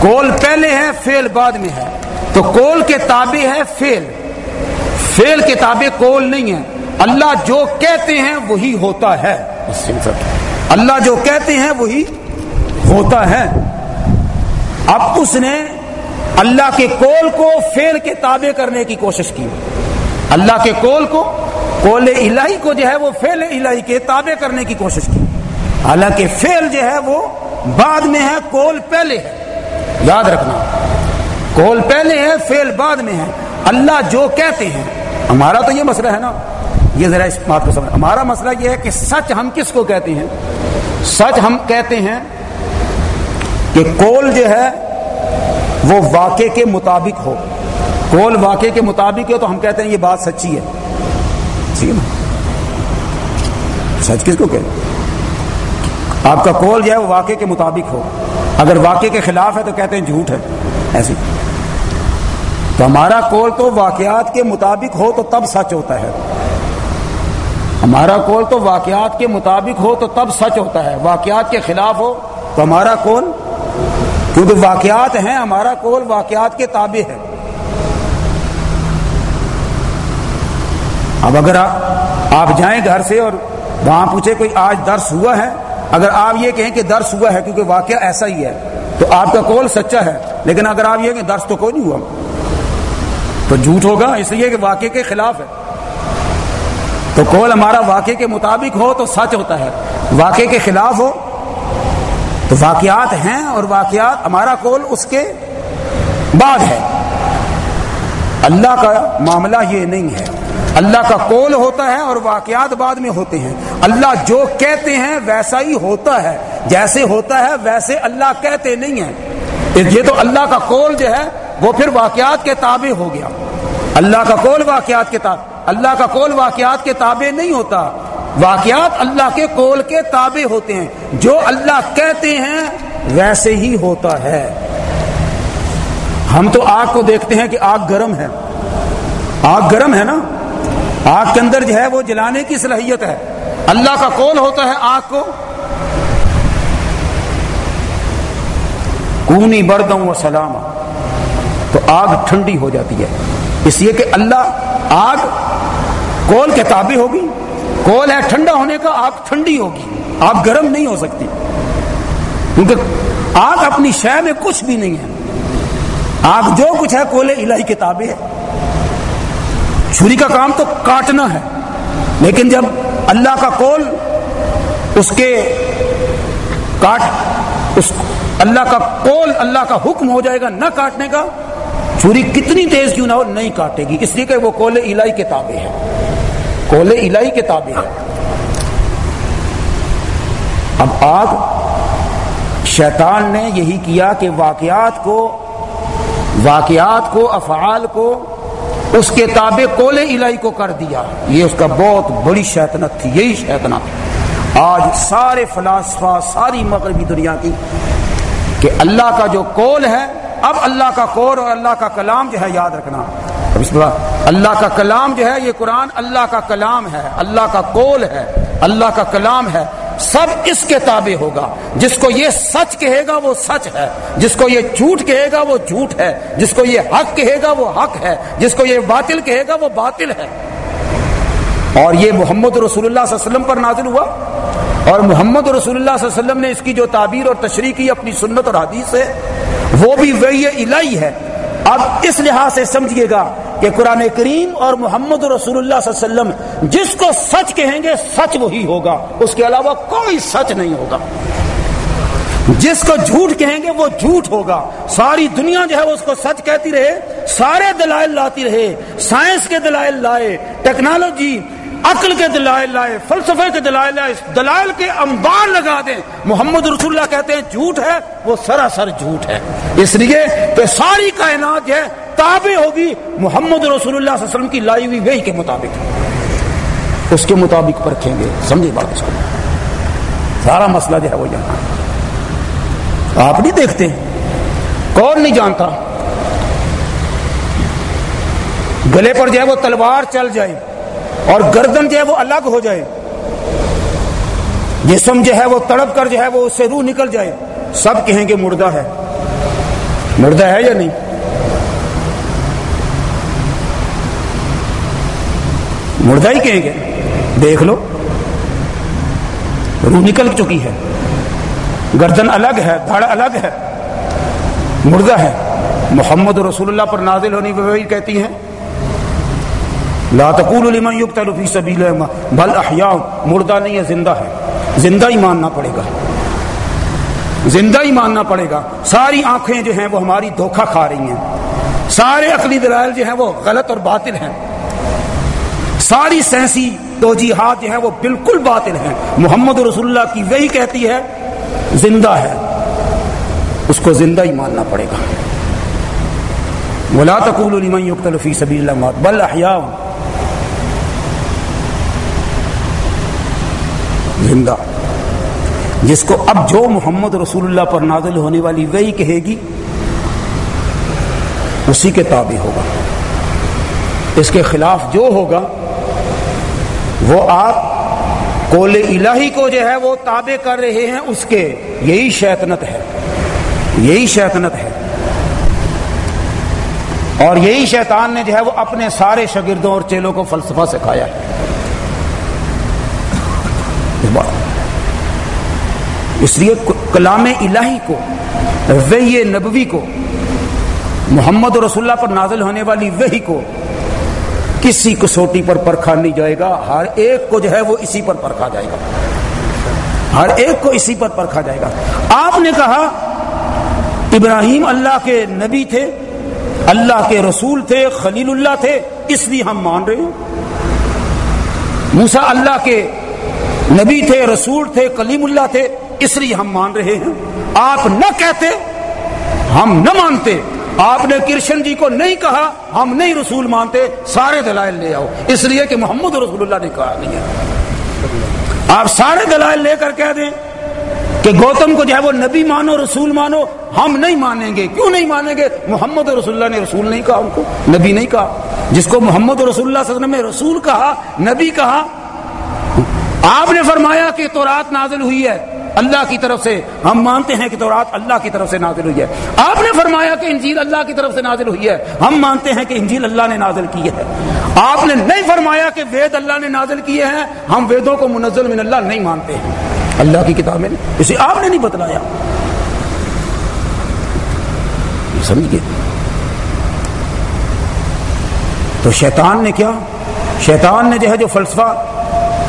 کول پہلے ہے فیل بعد میں ہے۔ تو کول کے تابع ہے فیل فیل کے تابع کول نہیں ہے۔ اللہ جو کہتے ہیں وہی ہوتا ہے۔ اللہ جو کہتے ہیں وہی ہوتا ہے۔ اب اس نے اللہ کے کول کو فیل کے تابع کرنے کی کوشش کی۔ اللہ کے کول کو کول الہی کو جو ہے وہ فیل الہی کے تابع کرنے کی کوشش کی۔ حالانکہ فیل جو ہے وہ بعد میں ہے کول پہلے ہے۔ یاد رکھنا کول پہلے ہے فیل بعد میں ہے۔ اللہ جو کہتے ہیں، ہمارا تو یہ مسئلہ ہے نا۔ یہ ذرا اس بات کو سمجھ، ہمارا مسئلہ یہ ہے کہ سچ ہم کس کو کہتے ہیں؟ سچ ہم کہتے ہیں کہ کول جو ہے وہ واقع کے مطابق ہو۔ کول واقع کے مطابق ہو تو ہم کہتے ہیں یہ بات سچی ہے۔ سچ کس کو کہتے آپ کا کول جو ہے وہ واقع کے مطابق ہو۔ اگر واقع کے خلاف ہے تو کہتے ہیں جھوٹ ہے۔ ایسی تو ہمارا کول تو واقعات کے مطابق ہو تو تب سچ ہوتا ہے۔ ہمارا کول تو واقعات کے مطابق ہو تو تب سچ ہوتا ہے۔ واقعات کے خلاف ہو تو ہمارا کول کیونکہ واقعات ہیں، ہمارا کول واقعات کے تابع ہے۔ اب اگر آپ جائیں گھر سے اور وہاں پوچھے کوئی آج درس ہوا ہے؟ اگر آپ یہ کہیں کہ درس ہوا ہے کیونکہ واقعہ ایسا ہی ہے، تو آپ کا کول سچا ہے، لیکن اگر آپ یہ کہ درس تو کوئی نہیں ہوا۔ تو جھوٹ ہوگا، اس لیے کہ واقعے کے خلاف ہے۔ تو کول ہمارا واقعے کے مطابق ہو تو سچ ہوتا ہے۔ واقعے کے خلاف ہو تو واقعات ہیں اور واقعات ہمارا کول اس کے بعد ہے۔ اللہ کا معاملہ یہ نہیں ہے۔ اللہ کا کول ہوتا ہے اور واقعات بعد میں ہوتے ہیں۔ اللہ جو کہتے ہیں ویسا ہی ہوتا ہے۔ جیسے ہوتا ہے ویسے اللہ کہتے نہیں ہیں۔ یہ تو اللہ کا کول جو ہے وہ پھر واقعات کے تابع ہو گیا۔ اللہ کا کول واقعات کے تابع اللہ کا کول واقعات کے تابع نہیں ہوتا۔ واقعات اللہ کے کول کے تابع ہوتے ہیں۔ جو اللہ کہتے ہیں ویسے ہی ہوتا ہے۔ ہم تو آگ کو دیکھتے ہیں کہ آگ گرم ہے۔ آگ گرم ہے نا؟ آگ کے اندر جو ہے وہ جلانے کی صلاحیت ہے۔ اللہ کا کول ہوتا ہے آگ کو۔ کونی بردوں و سلام تو آگ ٹھنڈی ہو جاتی ہے۔ اس لیے کہ اللہ آگ کول کے تابع ہوگی۔ کول ہے ٹھنڈا ہونے کا، آگ ٹھنڈی ہوگی۔ آگ گرم نہیں ہو سکتی۔ کیونکہ آگ اپنی شہ میں کچھ بھی نہیں ہے۔ آگ جو کچھ ہے کولے الہی کے تابع ہے۔ چھری کا کام تو کاٹنا ہے۔ لیکن جب اللہ کا کول اس کے کاٹ اس اللہ کا کول اللہ کا حکم ہو جائے گا نہ کاٹنے کا، چھری کتنی تیز کیوں نہ ہو، نہیں کاٹے گی۔ اس لیے کہ وہ کول الہی کے تابع ہے۔ کول الہی کے تابع ہے۔ اب آگ، شیطان نے یہی کیا کہ واقعات کو واقعات کو، افعال کو اس کے تابع کول الہی کو کر دیا۔ یہ اس کا بہت بڑی شیطنت تھی، یہی شیطنت۔ آج سارے فلاسفہ، ساری مغربی دنیا کی کہ اللہ کا جو کول ہے، اب اللہ کا کور اور اللہ کا کلام جو ہے، یاد رکھنا۔ اللہ کا کلام جو ہے، یہ قرآن اللہ کا کلام ہے، اللہ کا کول ہے، اللہ کا کلام ہے۔ سب اس کے تابع ہوگا۔ جس کو یہ سچ کہے گا وہ سچ ہے۔ جس کو یہ جھوٹ کہے گا وہ جھوٹ ہے۔ جس کو یہ حق کہے گا وہ حق ہے۔ جس کو یہ باطل کہے گا وہ باطل ہے۔ اور یہ محمد رسول اللہ صلی اللہ علیہ وسلم پر نازل ہوا۔ اور محمد رسول اللہ صلی اللہ علیہ وسلم نے اس کی جو تعبیر اور تشریح کی اپنی سنت اور حدیث سے وہ بھی وہی الہی ہے۔ اب اس لحاظ سے سمجھیے گا کہ قرآن کریم اور محمد رسول اللہ صلی اللہ علیہ وسلم جس کو سچ کہیں گے، سچ وہی ہوگا۔ اس کے علاوہ کوئی سچ نہیں ہوگا۔ جس کو جھوٹ کہیں گے، وہ جھوٹ ہوگا۔ ساری دنیا جو ہے وہ اس کو سچ کہتی رہے، سارے دلائل لاتی رہے، سائنس کے دلائل لائے، ٹیکنالوجی، عقل کے دلائل لائے، فلسفے کے دلائل لائے دلائل کے انبار لگا دیں۔ محمد رسول اللہ کہتے ہیں، جھوٹ ہے، وہ سراسر جھوٹ ہے۔ اس لیے کہ ساری کائنات جو ہے تابع ہوگی۔ محمد رسول اللہ صلی اللہ علیہ وسلم کی لائی ہوئی وہی کے مطابق۔ اس کے مطابق پرکھیں گے۔ سمجھے بات اس کو۔ سارا مسئلہ جو ہے وہ یہاں آپ نہیں دیکھتے۔ کون نہیں جانتا۔ گلے پر جو ہے وہ تلوار چل جائے اور گردن جو ہے وہ الگ ہو جائے۔ جسم جو ہے وہ تڑپ کر جو ہے وہ اس سے روح نکل جائے۔ سب کہیں گے مردہ ہے۔ مردہ ہے یا نہیں؟ مردہ ہی کہیں گے؟ دیکھ لو۔ روح نکل چکی ہے۔ گردن الگ ہے دھڑ الگ ہے۔ مردہ ہے۔ محمد رسول اللہ پر نازل ہونی وہی کہتی ہیں۔ لا تقول لمن يقتل في سبيل الله بل احياء مردہ نہیں ہے، زندہ ہے۔ زندہ ہی ماننا پڑے گا۔ زندہ ہی ماننا پڑے گا۔ ساری آنکھیں جو ہیں وہ ہماری دھوکہ کھا رہی ہیں۔ سارے عقلی دلائل جو ہیں وہ غلط اور باطل ہیں۔ ساری سینسی توجیحات جو ہیں وہ بالکل باطل ہیں۔ محمد رسول اللہ کی وہی کہتی ہے، زندہ ہے۔ اس کو زندہ ہی ماننا پڑے گا۔ ولا تقول لمن يقتل في سبيل الله بل احياء زندہ۔ جس کو اب جو محمد رسول اللہ پر نازل ہونے والی وہی کہے گی، اسی کے تابع ہوگا۔ اس کے خلاف جو ہوگا وہ آپ کول الہی کو جو ہے وہ تابع کر رہے ہیں، اس کے یہی شیطنت ہے۔ یہی شیطنت ہے۔ اور یہی شیطان نے جو ہے وہ اپنے سارے شاگردوں اور چیلوں کو فلسفہ سکھایا ہے۔ اس لیے کلام الہی کو وہی نبوی کو، محمد رسول اللہ پر نازل ہونے والی وہی کو کسی کسوٹی پر پرکھا نہیں جائے گا۔ ہر ایک کو جو ہے وہ اسی پر پرکھا جائے گا۔ ہر ایک کو اسی پر پرکھا جائے گا۔ آپ نے کہا، ابراہیم اللہ کے نبی تھے، اللہ کے رسول تھے، خلیل اللہ تھے، اس لیے ہم مان رہے ہیں۔ موسا اللہ کے نبی تھے، رسول تھے، کلیم اللہ تھے، اس لیے ہم مان رہے ہیں۔ آپ نہ کہتے، ہم نہ مانتے۔ آپ نے کرشن جی کو نہیں کہا، ہم نہیں رسول مانتے، سارے دلائل لے آؤ۔ اس لیے کہ محمد رسول اللہ نے کہا نہیں ہے۔ آپ سارے دلائل لے کر کہہ دیں کہ گوتم کو جو ہے وہ نبی مانو، رسول مانو، ہم نہیں مانیں گے۔ کیوں نہیں مانیں گے؟ محمد رسول اللہ نے رسول نہیں کہا ان کو نبی نہیں کہا۔ جس کو محمد رسول اللہ صلی اللہ علیہ وسلم نے رسول کہا، نبی کہا۔ آپ نے فرمایا کہ تو رات نازل ہوئی ہے۔ اللہ کی طرف سے، ہم مانتے ہیں کہ تو رات اللہ کی طرف سے نازل ہوئی ہے۔ آپ نے فرمایا کہ انجیل اللہ کی طرف سے نازل ہوئی ہے۔ ہم مانتے ہیں کہ انجیل اللہ نے نازل کی ہے۔ آپ نے نہیں فرمایا کہ وید اللہ نے نازل کیے ہیں۔ ہم ویدوں کو منزل من اللہ نہیں مانتے۔ ہیں اللہ کی کتاب میں اسے آپ نے نہیں بتلایا۔ سمجھ گئے تو شیطان نے کیا؟ شیطان نے جو ہے جو فلسفہ،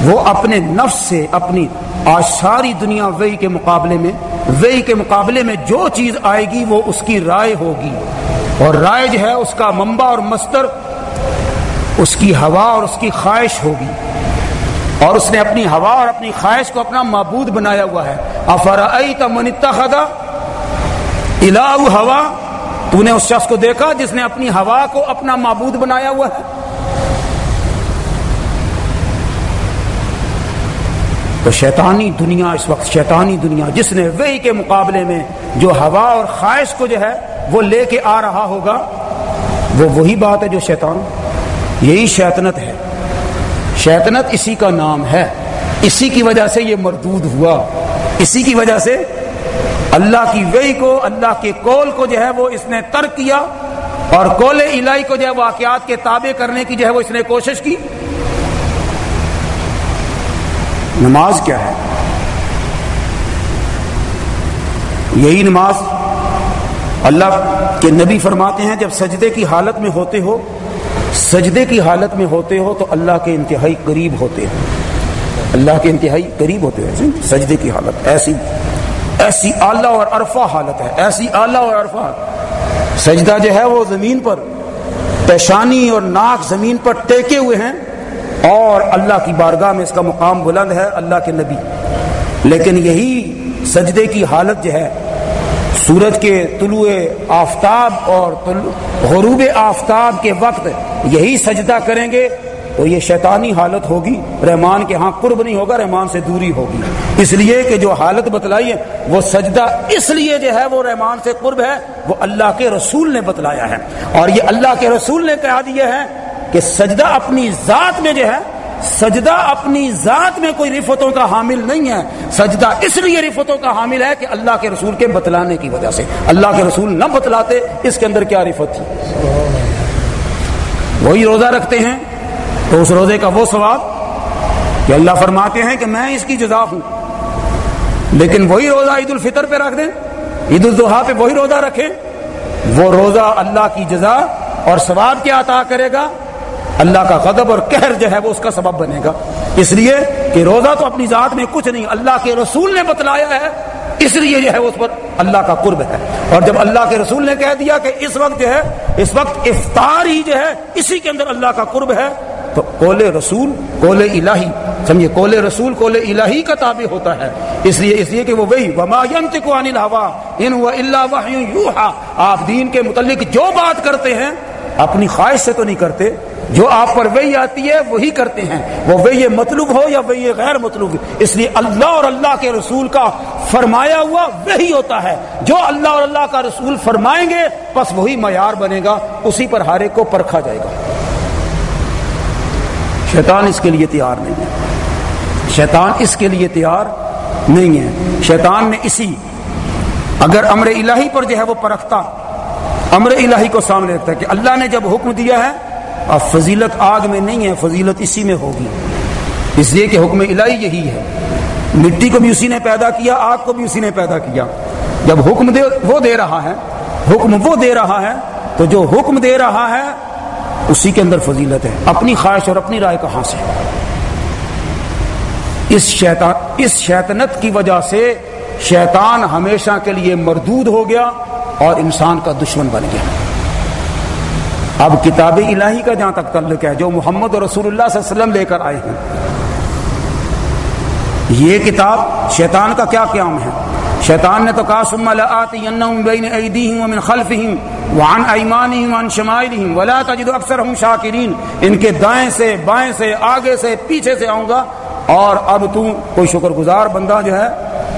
وہ اپنے نفس سے، اپنی آج ساری دنیا وہی کے مقابلے میں، وہی کے مقابلے میں جو چیز آئے گی وہ اس کی رائے ہوگی۔ اور رائے جو ہے، اس کا منبع اور مستر اس کی ہوا اور اس کی خواہش ہوگی۔ اور اس نے اپنی ہوا اور اپنی خواہش کو اپنا معبود بنایا ہوا ہے۔ افرائی تمنتا خدا الہ ہوا؟ تو نے اس شخص کو دیکھا جس نے اپنی ہوا کو اپنا معبود بنایا ہوا ہے۔ تو شیطانی دنیا، اس وقت شیطانی دنیا، جس نے وہی کے مقابلے میں جو ہوا اور خواہش کو جو ہے وہ لے کے آ رہا ہوگا، وہ وہی بات ہے جو شیطان، یہی شیطنت ہے۔ شیطنت اسی کا نام ہے۔ اسی کی وجہ سے یہ مردود ہوا۔ اسی کی وجہ سے اللہ کی وہی کو، اللہ کے کول کو جو ہے وہ اس نے ترک کیا اور کول الہی کو جو ہے واقعات کے تابع کرنے کی جو ہے وہ اس نے کوشش کی۔ نماز کیا ہے؟ یہی نماز اللہ کے نبی فرماتے ہیں، جب سجدے کی حالت میں ہوتے ہو، سجدے کی حالت میں ہوتے ہو تو اللہ کے انتہائی قریب ہوتے ہیں اللہ کے انتہائی قریب ہوتے ہیں سجدے کی حالت ایسی ایسی اعلیٰ اور عرفہ حالت ہے۔ ایسی اعلیٰ اور عرفہ۔ سجدہ جو ہے وہ زمین پر، پیشانی اور ناک زمین پر ٹیکے ہوئے ہیں۔ اور اللہ کی بارگاہ میں اس کا مقام بلند ہے اللہ کے نبی۔ لیکن یہی سجدے کی حالت جو ہے، سورج کے طلوع آفتاب اور غروب آفتاب کے وقت یہی سجدہ کریں گے تو یہ شیطانی حالت ہوگی۔ رحمان کے ہاں قرب نہیں ہوگا، رحمان سے دوری ہوگی۔ اس لیے کہ جو حالت بتلائی ہے، وہ سجدہ اس لیے جو ہے، وہ رحمان سے قرب ہے، وہ اللہ کے رسول نے بتلایا ہے۔ اور یہ اللہ کے رسول نے کہا دیا ہے کہ سجدہ اپنی ذات میں جو ہے، سجدہ اپنی ذات میں کوئی رفتوں کا حامل نہیں ہے۔ سجدہ اس لیے رفتوں کا حامل ہے کہ اللہ کے رسول کے بتلانے کی وجہ سے۔ اللہ کے رسول نہ بتلاتے، اس کے اندر کیا رفت تھی؟ وہی روزہ رکھتے ہیں۔ تو اس روزے کا وہ ثواب کہ اللہ فرماتے ہیں کہ میں اس کی جزا ہوں۔ لیکن وہی روزہ عید الفطر پہ رکھ دیں، عید الضحیٰ پہ وہی روزہ رکھیں۔ وہ روزہ اللہ کی جزا اور ثواب کیا عطا کرے گا۔ اللہ کا غضب اور قہر جو ہے وہ اس کا سبب بنے گا۔ اس لیے کہ روزہ تو اپنی ذات میں کچھ نہیں، اللہ کے رسول نے بتلایا ہے۔ اس لیے جو ہے اس پر اللہ کا قرب ہے۔ اور جب اللہ کے رسول نے کہہ دیا کہ اس وقت جو ہے، اس وقت افطار ہی جو ہے، اسی کے اندر اللہ کا قرب ہے، تو کول رسول کول الہی سمجھے کول رسول کول الہی کا تابع ہوتا ہے۔ اس لیے اس لیے کہ وہ وہی، وما ينطق عن الهوى ان هو الا وحی یوحى آپ دین کے متعلق جو بات کرتے ہیں، اپنی خواہش سے تو نہیں کرتے جو آپ پر وہی آتی ہے، وہی کرتے ہیں۔ وہ وہی مطلوب ہو یا وہی غیر مطلوب؟ اس لیے اللہ اور اللہ کے رسول کا فرمایا ہوا وہی ہوتا ہے۔ جو اللہ اور اللہ کا رسول فرمائیں گے بس وہی معیار بنے گا۔ اسی پر ہر ایک کو پرکھا جائے گا۔ شیطان اس کے لیے تیار نہیں ہے۔ شیطان اس کے لیے تیار نہیں ہے۔ شیطان نے اسی اگر امر الہی پر جو ہے وہ پرکھتا، امر الہی کو سامنے رکھتا ہے کہ اللہ نے جب حکم دیا ہے اب فضیلت آگ میں نہیں ہے، فضیلت اسی میں ہوگی۔ اس لیے کہ حکم الہی یہی ہے۔ مٹی کو بھی اسی نے پیدا کیا، آگ کو بھی اسی نے پیدا کیا۔ جب حکم دے، وہ دے رہا ہے، حکم وہ دے رہا ہے، تو جو حکم دے رہا ہے، اسی کے اندر فضیلت ہے۔ اپنی خواہش اور اپنی رائے کہاں سے؟ اس شیطان، اس شیطنت کی وجہ سے شیطان ہمیشہ کے لیے مردود ہو گیا اور انسان کا دشمن بن گیا۔ اب کتاب الہی کا جہاں تک تعلق ہے، جو محمد رسول اللہ صلی اللہ علیہ وسلم لے کر آئے ہیں۔ یہ کتاب شیطان کا کیا قیام ہے؟ شیطان نے تو کہا، ثم لآتینہم بین ایدیہم ومن خلفہم وعن ایمانہم وعن شمائلہم ولا تجد اکثرہم شاکرین، ان کے دائیں سے، بائیں سے، آگے سے، پیچھے سے آؤں گا اور اب تو کوئی شکر گزار بندہ جو ہے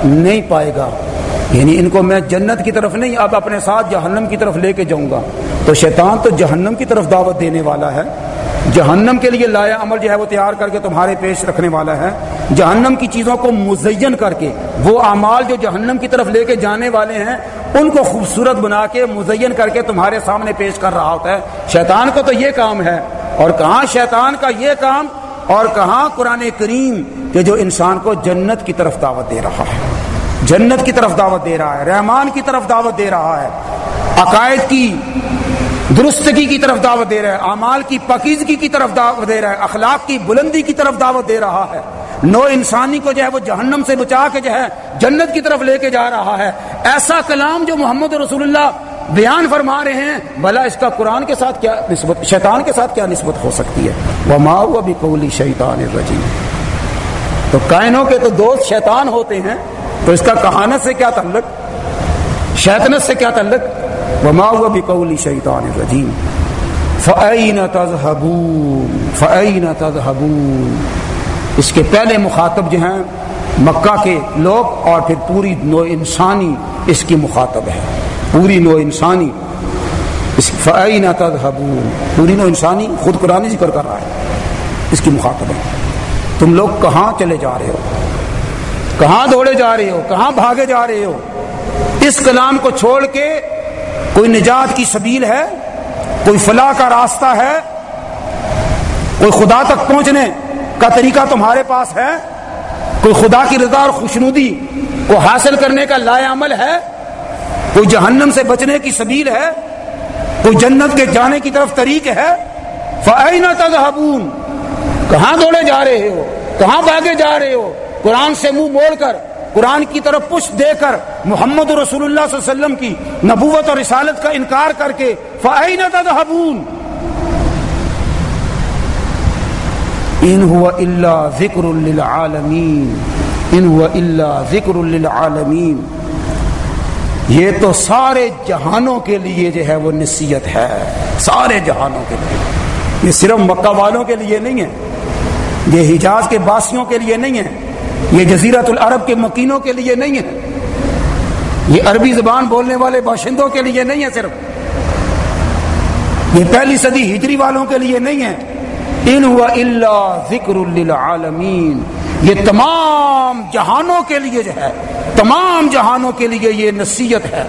نہیں پائے گا۔ یعنی ان کو میں جنت کی طرف نہیں، اب اپنے ساتھ جہنم کی طرف لے کے جاؤں گا۔ تو شیطان تو جہنم کی طرف دعوت دینے والا ہے۔ جہنم کے لیے لایا عمل جو ہے وہ تیار کر کے تمہارے پیش رکھنے والا ہے۔ جہنم کی چیزوں کو مزین کر کے، وہ اعمال جو جہنم کی طرف لے کے جانے والے ہیں، ان کو خوبصورت بنا کے مزین کر کے تمہارے سامنے پیش کر رہا ہوتا ہے۔ شیطان کو تو یہ کام ہے۔ اور کہاں شیطان کا یہ کام؟ اور کہاں قرآن کریم کہ جو انسان کو جنت کی طرف دعوت دے رہا ہے۔ جنت کی طرف دعوت دے رہا ہے، رحمان کی طرف دعوت دے رہا ہے، عقائد کی درستگی کی طرف دعوت دے رہا ہے، اعمال کی پکیزگی کی طرف دعوت دے رہا ہے، اخلاق کی بلندی کی طرف دعوت دے رہا ہے۔ نو انسانی کو جو ہے وہ جہنم سے بچا کے جو ہے جنت کی طرف لے کے جا رہا ہے۔ ایسا کلام جو محمد رسول اللہ بیان فرما رہے ہیں، بھلا اس کا قرآن کے ساتھ کیا نسبت، شیطان کے ساتھ کیا نسبت ہو سکتی ہے۔ وہ ماں بھی کولی شیطان الرجیم تو کائنوں کے تو دوست شیطان ہوتے ہیں تو اس کا کہانت سے کیا تعلق؟ شیطنت سے کیا تعلق؟ وہ ماں بھی شیطان الرجیم۔ فعین تذہبون فعین تذہبون اس کے پہلے مخاطب جو ہیں، مکہ کے لوگ اور پھر پوری نو انسانی اس کی مخاطب ہے پوری نو انسانی۔ اس فعین تذہبون پوری نو انسانی خود قرآن ذکر کر رہا ہے۔ اس کی مخاطب ہے تم لوگ کہاں چلے جا رہے ہو؟ کہاں دوڑے جا رہے ہو؟ کہاں بھاگے جا رہے ہو؟ اس کلام کو چھوڑ کے کوئی نجات کی سبیل ہے؟ کوئی فلاح کا راستہ ہے؟ کوئی خدا تک پہنچنے کا طریقہ تمہارے پاس ہے؟ کوئی خدا کی رضا اور خوشنودی کو حاصل کرنے کا لا عمل ہے؟ کوئی جہنم سے بچنے کی سبیل ہے؟ کوئی جنت کے جانے کی طرف طریق ہے؟ فائن تذہبون کہاں دوڑے جا رہے ہو؟ کہاں بھاگے جا رہے ہو؟ قرآن سے منہ موڑ کر، قرآن کی طرف پش دے کر محمد رسول اللہ صلی اللہ علیہ وسلم کی نبوت اور رسالت کا انکار کر کے فائن تذہبون ان هو الا ذکر للعالمین ان هو الا ذکر للعالمین یہ تو سارے جہانوں کے لیے جو ہے وہ نصیحت ہے۔ سارے جہانوں کے لیے۔ یہ صرف مکہ والوں کے لیے نہیں ہے۔ یہ حجاز کے باسیوں کے لیے نہیں ہے۔ یہ جزیرت العرب کے مکینوں کے لیے نہیں ہے۔ یہ عربی زبان بولنے والے باشندوں کے لیے نہیں ہے صرف۔ یہ پہلی صدی ہجری والوں کے لیے نہیں ہے۔ ان ہوا اللہ ذکر للعالمین۔ یہ تمام جہانوں کے لیے جو ہے، تمام جہانوں کے لیے یہ نصیحت ہے۔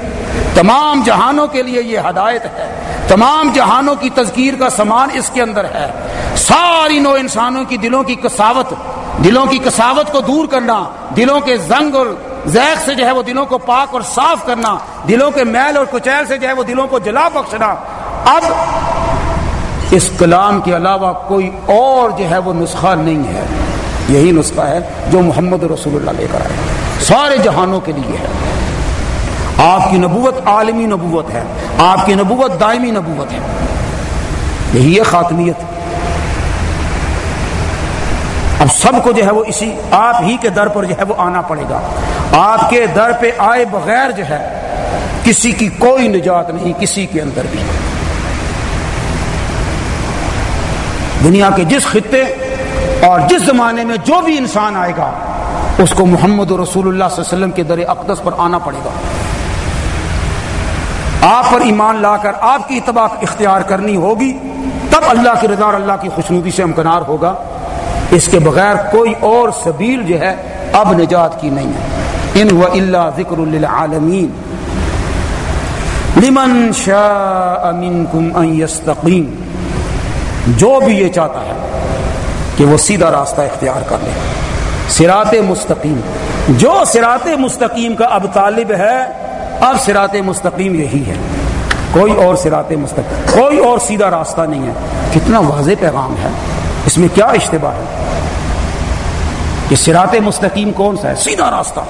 تمام جہانوں کے لیے یہ ہدایت ہے۔ تمام جہانوں کی تذکیر کا سامان اس کے اندر ہے۔ ساری نو انسانوں کی دلوں کی کساوت دلوں کی کساوت کو دور کرنا، دلوں کے زنگ اور زیغ سے جو ہے وہ دلوں کو پاک اور صاف کرنا، دلوں کے میل اور کچیل سے جو ہے وہ دلوں کو جلا بخشنا۔ اب اس کلام کے علاوہ کوئی اور جو ہے وہ نسخہ نہیں ہے۔ یہی نسخہ ہے جو محمد رسول اللہ لے کر آئے۔ سارے جہانوں کے لیے ہے۔ آپ کی نبوت عالمی نبوت ہے۔ آپ کی نبوت دائمی نبوت ہے۔ یہی ہے خاتمیت۔ اب سب کو جو ہے وہ اسی آپ ہی کے در پر جو ہے وہ آنا پڑے گا۔ آپ کے در پہ آئے بغیر جو ہے کسی کی کوئی نجات نہیں، کسی کے اندر بھی۔ دنیا کے جس خطے اور جس زمانے میں جو بھی انسان آئے گا، اس کو محمد رسول اللہ صلی اللہ علیہ وسلم کے در اقدس پر آنا پڑے گا۔ آپ پر ایمان لا کر آپ کی اتباع اختیار کرنی ہوگی، تب اللہ کی رضا اور اللہ کی خوشنودی سے امکنار ہوگا۔ اس کے بغیر کوئی اور سبیل جو ہے اب نجات کی نہیں ہے۔ ان و اللہ ذکر للعالمین۔ لمن شاء منکم ان یستقیم۔ جو بھی یہ چاہتا ہے کہ وہ سیدھا راستہ اختیار کر لے۔ سرات مستقیم۔ جو سرات مستقیم کا اب طالب ہے، اب سرات مستقیم یہی ہے۔ کوئی اور سرات مستقیم، کوئی اور سیدھا راستہ نہیں ہے۔ کتنا واضح پیغام ہے۔ اس میں کیا اشتباہ ہے؟ کہ سرات مستقیم کون سا ہے؟ سیدھا راستہ۔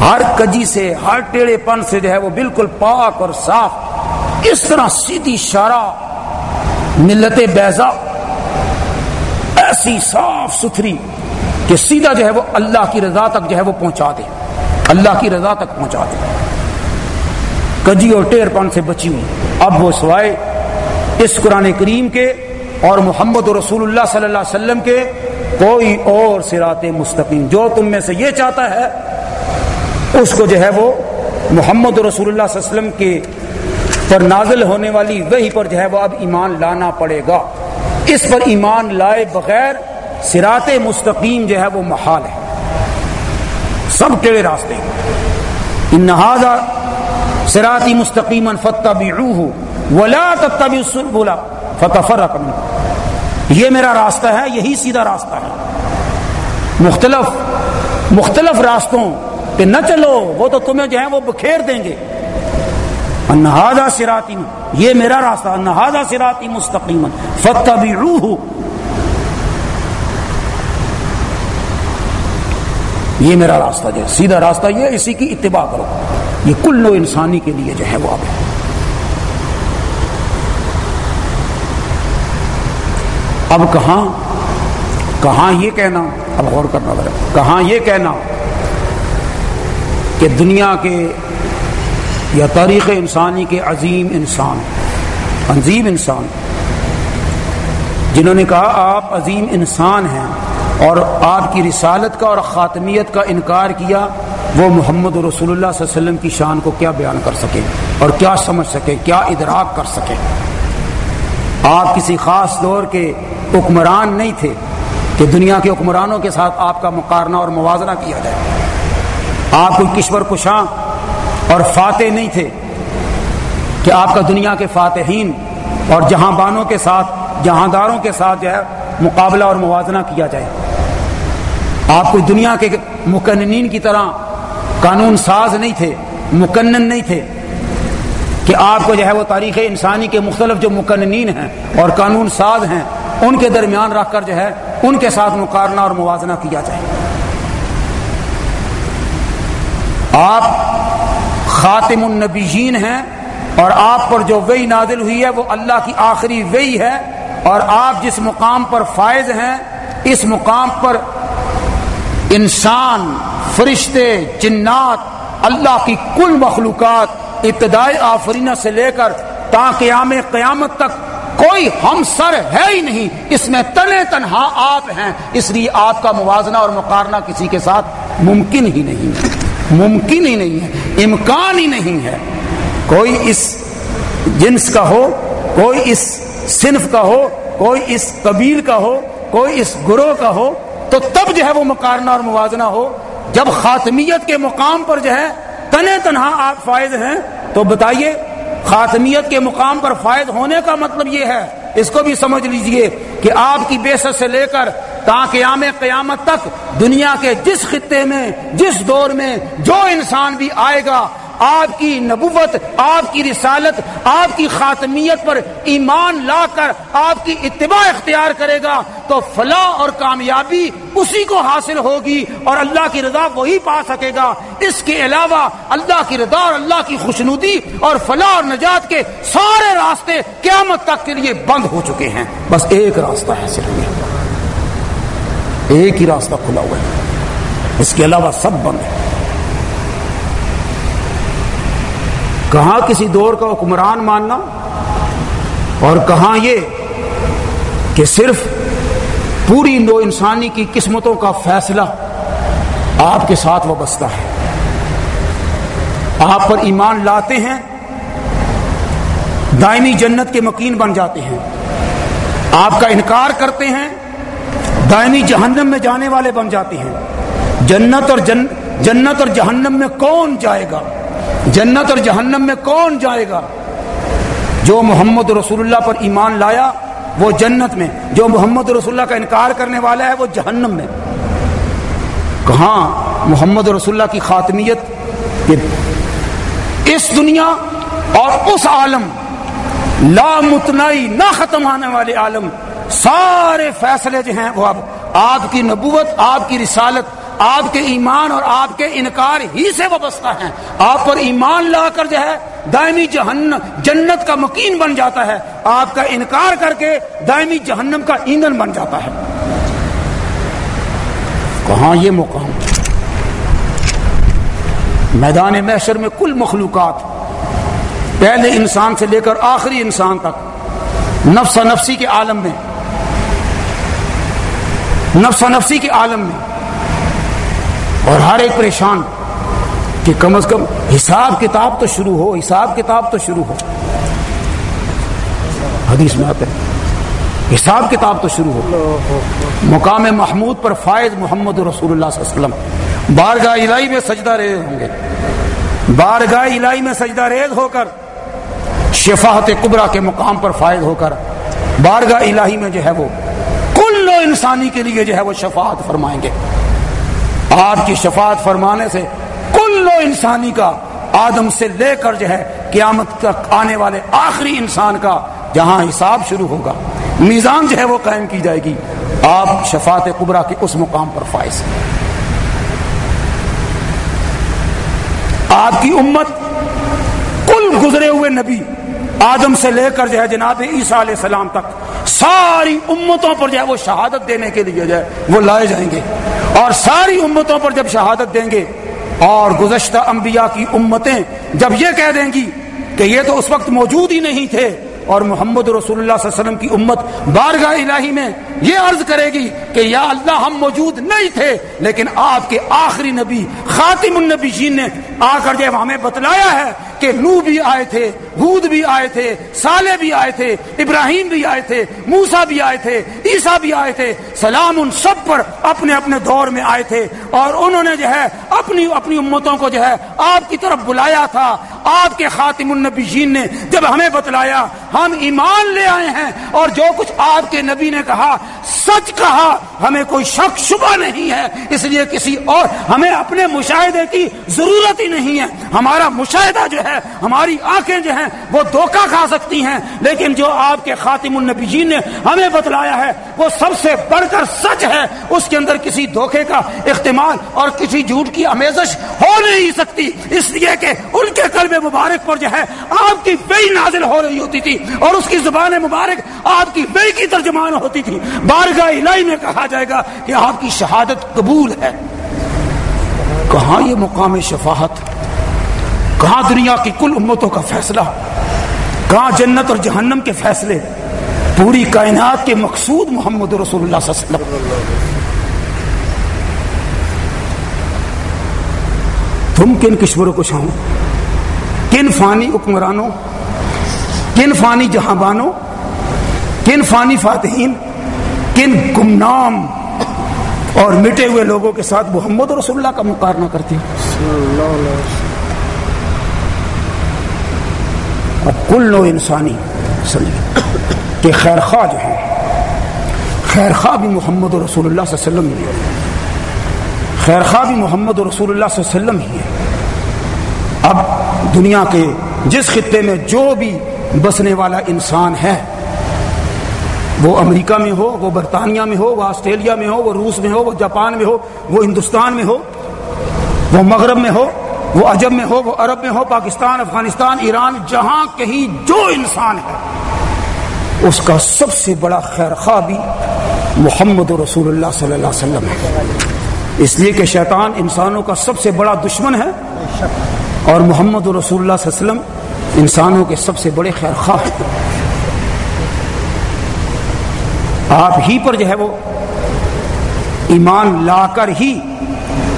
ہر کجی سے، ہر ٹیڑے پن سے جو ہے وہ بالکل پاک اور صاف۔ اس طرح سیدھی شارہ ملت بیزا ایسی صاف ستھری کہ سیدھا جو ہے وہ اللہ کی رضا تک جو ہے وہ پہنچا دے۔ اللہ کی رضا تک پہنچا دے۔ کجی اور ٹیر پن سے بچی ہوئی۔ اب وہ سوائے اس قرآن کریم کے اور محمد رسول اللہ صلی اللہ علیہ وسلم کے کوئی اور سرات مستقیم، جو تم میں سے یہ چاہتا ہے، اس کو جو ہے وہ محمد رسول اللہ صلی اللہ علیہ وسلم کے پر نازل ہونے والی، وہی پر جو ہے وہ اب ایمان لانا پڑے گا۔ اس پر ایمان لائے بغیر سرات مستقیم جو ہے وہ محال ہے۔ سب ٹیڑے راستے۔ ان سراتی مستقیم فتح بھی ولا تتبعوا السبل فتفرق منكم یہ میرا راستہ ہے، یہی سیدھا راستہ ہے۔ مختلف مختلف راستوں پہ نہ چلو، وہ تو تمہیں جو ہے وہ بکھیر دیں گے۔ انہادا سراتی یہ میرا راستہ انہادا سراتی مستقیم فتبعوه یہ میرا راستہ جو ہے، سیدھا راستہ یہ، اسی کی اتباع کرو۔ یہ کل انسانی کے لیے جو ہے وہ آپ اب کہاں کہاں یہ کہنا، اب غور کرنا ذرا، کہاں یہ کہنا کہ دنیا کے یا تاریخ انسانی کے عظیم انسان عظیم انسان، جنہوں نے کہا آپ عظیم انسان ہیں اور آپ کی رسالت کا اور خاتمیت کا انکار کیا، وہ محمد رسول اللہ صلی اللہ علیہ وسلم کی شان کو کیا بیان کر سکے اور کیا سمجھ سکے، کیا ادراک کر سکے؟ آپ کسی خاص دور کے حکمران نہیں تھے کہ دنیا کے حکمرانوں کے ساتھ آپ کا مقارنہ اور موازنہ کیا جائے۔ آپ کوئی کشور کشاں اور فاتح نہیں تھے کہ آپ کا دنیا کے فاتحین اور جہاں بانوں کے ساتھ، جہاں داروں کے ساتھ جو ہے مقابلہ اور موازنہ کیا جائے۔ آپ کوئی دنیا کے مکنین کی طرح قانون ساز نہیں تھے مکنن نہیں تھے۔ کہ آپ کو جو ہے وہ تاریخ انسانی کے مختلف جو مکنین ہیں اور قانون ساز ہیں، ان کے درمیان رکھ کر جو ہے ان کے ساتھ مقارنہ اور موازنہ کیا جائے۔ آپ خاتم النبیین ہیں اور آپ پر جو وہی نازل ہوئی ہے، وہ اللہ کی آخری وہی ہے اور آپ جس مقام پر فائز ہیں، اس مقام پر انسان، فرشتے، جنات، اللہ کی کل مخلوقات ابتدائی آفرینہ سے لے کر تا قیام قیامت تک کوئی ہم سر ہے ہی نہیں۔ اس میں تنے تنہا آپ ہیں۔ اس لیے آپ کا موازنہ اور مقارنہ کسی کے ساتھ ممکن ہی نہیں ہے۔ ممکن ہی نہیں ہے۔ امکان ہی نہیں ہے۔ کوئی اس جنس کا ہو، کوئی اس صنف کا ہو، کوئی اس قبیل کا ہو، کوئی اس گروہ کا ہو، تو تب جو ہے وہ مقارنہ اور موازنہ ہو۔ جب خاتمیت کے مقام پر جو ہے تنے تنہا آپ فائد ہیں، تو بتائیے، خاتمیت کے مقام پر فائد ہونے کا مطلب یہ ہے۔ اس کو بھی سمجھ لیجیے کہ آپ کی بیست سے لے کر تا قیام قیامت تک دنیا کے جس خطے میں، جس دور میں جو انسان بھی آئے گا آپ کی نبوت، آپ کی رسالت، آپ کی خاتمیت پر ایمان لا کر آپ کی اتباع اختیار کرے گا تو فلاح اور کامیابی اسی کو حاصل ہوگی اور اللہ کی رضا وہی پا سکے گا۔ اس کے علاوہ اللہ کی رضا اور اللہ کی خوشنودی اور فلاح اور نجات کے سارے راستے قیامت تک کے لیے بند ہو چکے ہیں۔ بس ایک راستہ ہے صرف ایک ہی راستہ کھلا ہوا ہے۔ اس کے علاوہ سب بند ہے۔ کہاں کسی دور کا حکمران ماننا اور کہاں یہ کہ صرف پوری نو انسانی کی قسمتوں کا فیصلہ آپ کے ساتھ وابستہ ہے۔ آپ پر ایمان لاتے ہیں، دائمی جنت کے مکین بن جاتے ہیں۔ آپ کا انکار کرتے ہیں، دائمی جہنم میں جانے والے بن جاتے ہیں۔ جنت اور جن، جنت اور جہنم میں کون جائے گا؟ جنت اور جہنم میں کون جائے گا؟ جو محمد رسول اللہ پر ایمان لایا، وہ جنت میں. جو محمد رسول اللہ کا انکار کرنے والا ہے، وہ جہنم میں. کہاں محمد رسول اللہ کی خاتمیت؟ اس دنیا اور اس عالم لا متنائی، نہ ختم آنے والے عالم، سارے فیصلے جو ہیں، وہ اب آپ کی نبوت آپ کی رسالت آپ کے ایمان اور آپ کے انکار ہی سے وابستہ ہیں۔ آپ پر ایمان لا کر جو ہے، دائمی جہنم، جنت کا مکین بن جاتا ہے۔ آپ کا انکار کر کے دائمی جہنم کا ایندھن بن جاتا ہے۔ کہاں یہ مقام؟ میدان محشر میں کل مخلوقات۔ پہلے انسان سے لے کر آخری انسان تک۔ نفس نفسی کے عالم میں۔ نفس نفسی کے عالم میں۔ اور ہر ایک پریشان کہ کم از کم حساب کتاب تو شروع ہو، حساب کتاب تو شروع ہو۔ حدیث میں آتے ہیں حساب کتاب تو شروع ہو۔ مقام محمود پر فائز محمد رسول اللہ صلی اللہ علیہ وسلم۔ بارگاہ الہی میں سجدہ ریز ہوں گے۔ بارگاہ الہی میں سجدہ ریز ہو کر شفاعت قبرا کے مقام پر فائز ہو کر بارگاہ الہی میں جو ہے وہ کل انسانی کے لیے جو ہے وہ شفاعت فرمائیں گے۔ آپ کی شفاعت فرمانے سے کل انسانی کا آدم سے لے کر جو ہے قیامت تک آنے والے آخری انسان کا جہاں حساب شروع ہوگا۔ میزان جو ہے وہ قائم کی جائے گی۔ آپ شفاعت قبرا کے اس مقام پر فائز آپ کی امت کل گزرے ہوئے نبی آدم سے لے کر جو ہے جناب عیسیٰ علیہ السلام تک ساری امتوں پر جو ہے وہ شہادت دینے کے لیے جو ہے وہ لائے جائیں گے۔ اور ساری امتوں پر جب شہادت دیں گے، اور گزشتہ انبیاء کی امتیں جب یہ کہہ دیں گی کہ یہ تو اس وقت موجود ہی نہیں تھے، اور محمد رسول اللہ صلی اللہ علیہ وسلم کی امت بارگاہ الہی میں یہ عرض کرے گی کہ یا اللہ ہم موجود نہیں تھے، لیکن آپ کے آخری نبی خاتم النبی جین نے آ کر جب ہمیں بتلایا ہے کہ نو بھی آئے تھے، ہود بھی آئے تھے سالے بھی آئے تھے، ابراہیم بھی آئے تھے موسا بھی آئے تھے عیسا بھی آئے تھے، سلام ان سب پر اپنے اپنے دور میں آئے تھے اور انہوں نے جو ہے اپنی اپنی امتوں کو جو ہے آپ کی طرف بلایا تھا۔ آپ کے خاتم النبی جین نے جب ہمیں بتلایا، ہم ایمان لے آئے ہیں اور جو کچھ آپ کے نبی نے کہا، سچ کہا، ہمیں کوئی شک شبہ نہیں ہے۔ اس لیے کسی اور ہمیں اپنے مشاہدے کی ضرورت ہی نہیں ہے۔ ہمارا مشاہدہ جو ہے ہے، ہماری آنکھیں جو ہیں وہ دھوکہ کھا سکتی ہیں، لیکن جو آپ کے خاتم النبیین نے ہمیں بتلایا ہے، وہ سب سے بڑھ کر سچ ہے، اس کے اندر کسی دھوکے کا اختمال اور کسی جھوٹ کی امیزش ہو نہیں سکتی، اس لیے کہ ان کے قلب مبارک پر جو ہے، آپ کی بئی نازل ہو رہی ہوتی تھی، اور اس کی زبان مبارک آپ کی بئی کی ترجمان ہوتی تھی، بارگاہ الہی میں کہا جائے گا کہ آپ کی شہادت قبول ہے۔ کہاں یہ مقام شفاعت؟ کہاں دنیا کی کل امتوں کا فیصلہ؟ کہاں جنت اور جہنم کے فیصلے؟ پوری کائنات کے مقصود محمد رسول اللہ صلی اللہ علیہ وسلم۔ تم کن کشوروں کو چھاؤں؟ کن فانی حکمرانوں؟ کن فانی جہاں بانوں کن فانی فاتحین؟ کن گمنام اور مٹے ہوئے لوگوں کے ساتھ محمد رسول اللہ کا مقابلہ کرتے ہیں کل نو انسانی. کہ خیر خواہ جو ہے خیر خواہ بھی محمد رسول اللہ صلی اللہ علیہ وسلم ہی ہے خیر خواہ بھی محمد رسول اللہ صلی اللہ علیہ وسلم ہی ہے اب دنیا کے جس خطے میں جو بھی بسنے والا انسان ہے، وہ امریکہ میں ہو، وہ برطانیہ میں ہو، وہ آسٹریلیا میں ہو، وہ روس میں ہو، وہ جاپان میں ہو، وہ ہندوستان میں ہو، وہ مغرب میں ہو وہ عجب میں ہو، وہ عرب میں ہو، پاکستان، افغانستان، ایران، جہاں کہیں جو انسان ہے۔ اس کا سب سے بڑا خیر خواہ بھی محمد رسول اللہ صلی اللہ علیہ وسلم ہے۔ اس لیے کہ شیطان انسانوں کا سب سے بڑا دشمن ہے۔ اور محمد رسول اللہ صلی اللہ علیہ وسلم انسانوں کے سب سے بڑے خیر خواہ ہیں۔ آپ ہی پر جو ہے وہ ایمان لا کر ہی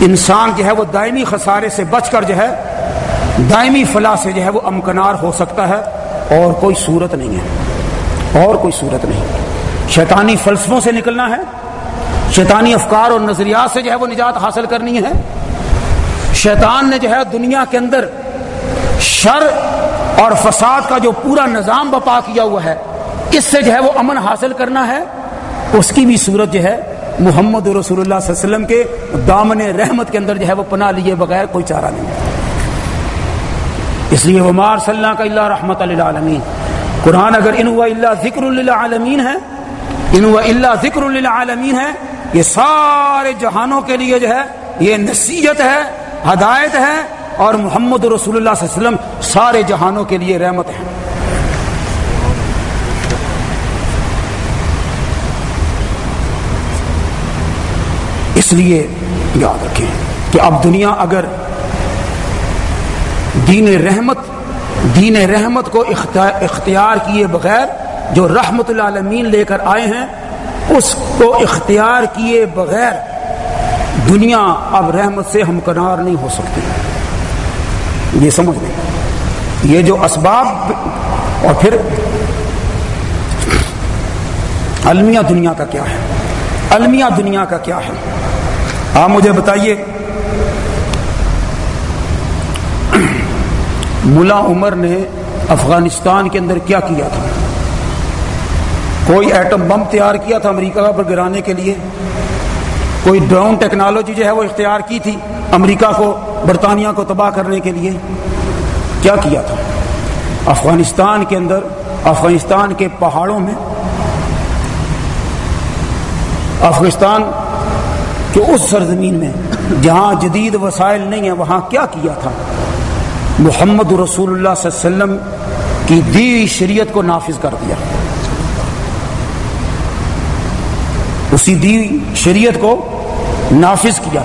انسان جو ہے وہ دائمی خسارے سے بچ کر جو ہے، دائمی فلاح سے جو ہے وہ امکنار ہو سکتا ہے، اور کوئی صورت نہیں ہے۔ اور کوئی صورت نہیں۔ شیطانی فلسفوں سے نکلنا ہے۔ شیطانی افکار اور نظریات سے جو ہے وہ نجات حاصل کرنی ہے۔ شیطان نے جو ہے دنیا کے اندر شر اور فساد کا جو پورا نظام بپا کیا ہوا ہے، اس سے جو ہے وہ امن حاصل کرنا ہے۔ اس کی بھی صورت جو ہے محمد رسول اللہ صلی اللہ علیہ وسلم کے دامن رحمت کے اندر جو ہے وہ پناہ لیے بغیر کوئی چارہ نہیں اس لیے ومار صلی اللہ کا اللہ رحمت عالمین قرآن اگر ان اللہ ذکر اللہ عالمین ہے، ان اللہ ذکر اللہ عالمین ہے، یہ سارے جہانوں کے لیے جو ہے یہ نصیحت ہے، ہدایت ہے اور محمد رسول اللہ صلی اللہ علیہ وسلم سارے جہانوں کے لیے رحمت ہے۔ اس لیے یاد رکھیں کہ اب دنیا اگر دین رحمت دین رحمت کو اختیار کیے بغیر جو رحمت العالمین لے کر آئے ہیں، اس کو اختیار کیے بغیر دنیا اب رحمت سے ہمکنار نہیں ہو سکتی۔ یہ سمجھ لیں۔ یہ جو اسباب اور پھر المیہ دنیا کا کیا ہے؟ المیہ دنیا کا کیا ہے؟ آپ مجھے بتائیے۔ ملا عمر نے افغانستان کے اندر کیا کیا تھا؟ کوئی ایٹم بم تیار کیا تھا امریکہ پر گرانے کے لیے؟ کوئی ڈرون ٹیکنالوجی جو ہے وہ اختیار کی تھی امریکہ کو، برطانیہ کو تباہ کرنے کے لیے؟ کیا کیا تھا؟ افغانستان کے اندر، افغانستان کے پہاڑوں میں، افغانستان کے اس سرزمین میں جہاں جدید وسائل نہیں ہیں، وہاں کیا کیا تھا؟ محمد رسول اللہ صلی اللہ علیہ وسلم کی دی شریعت کو نافذ کر دیا۔ اسی دی شریعت کو نافذ کیا۔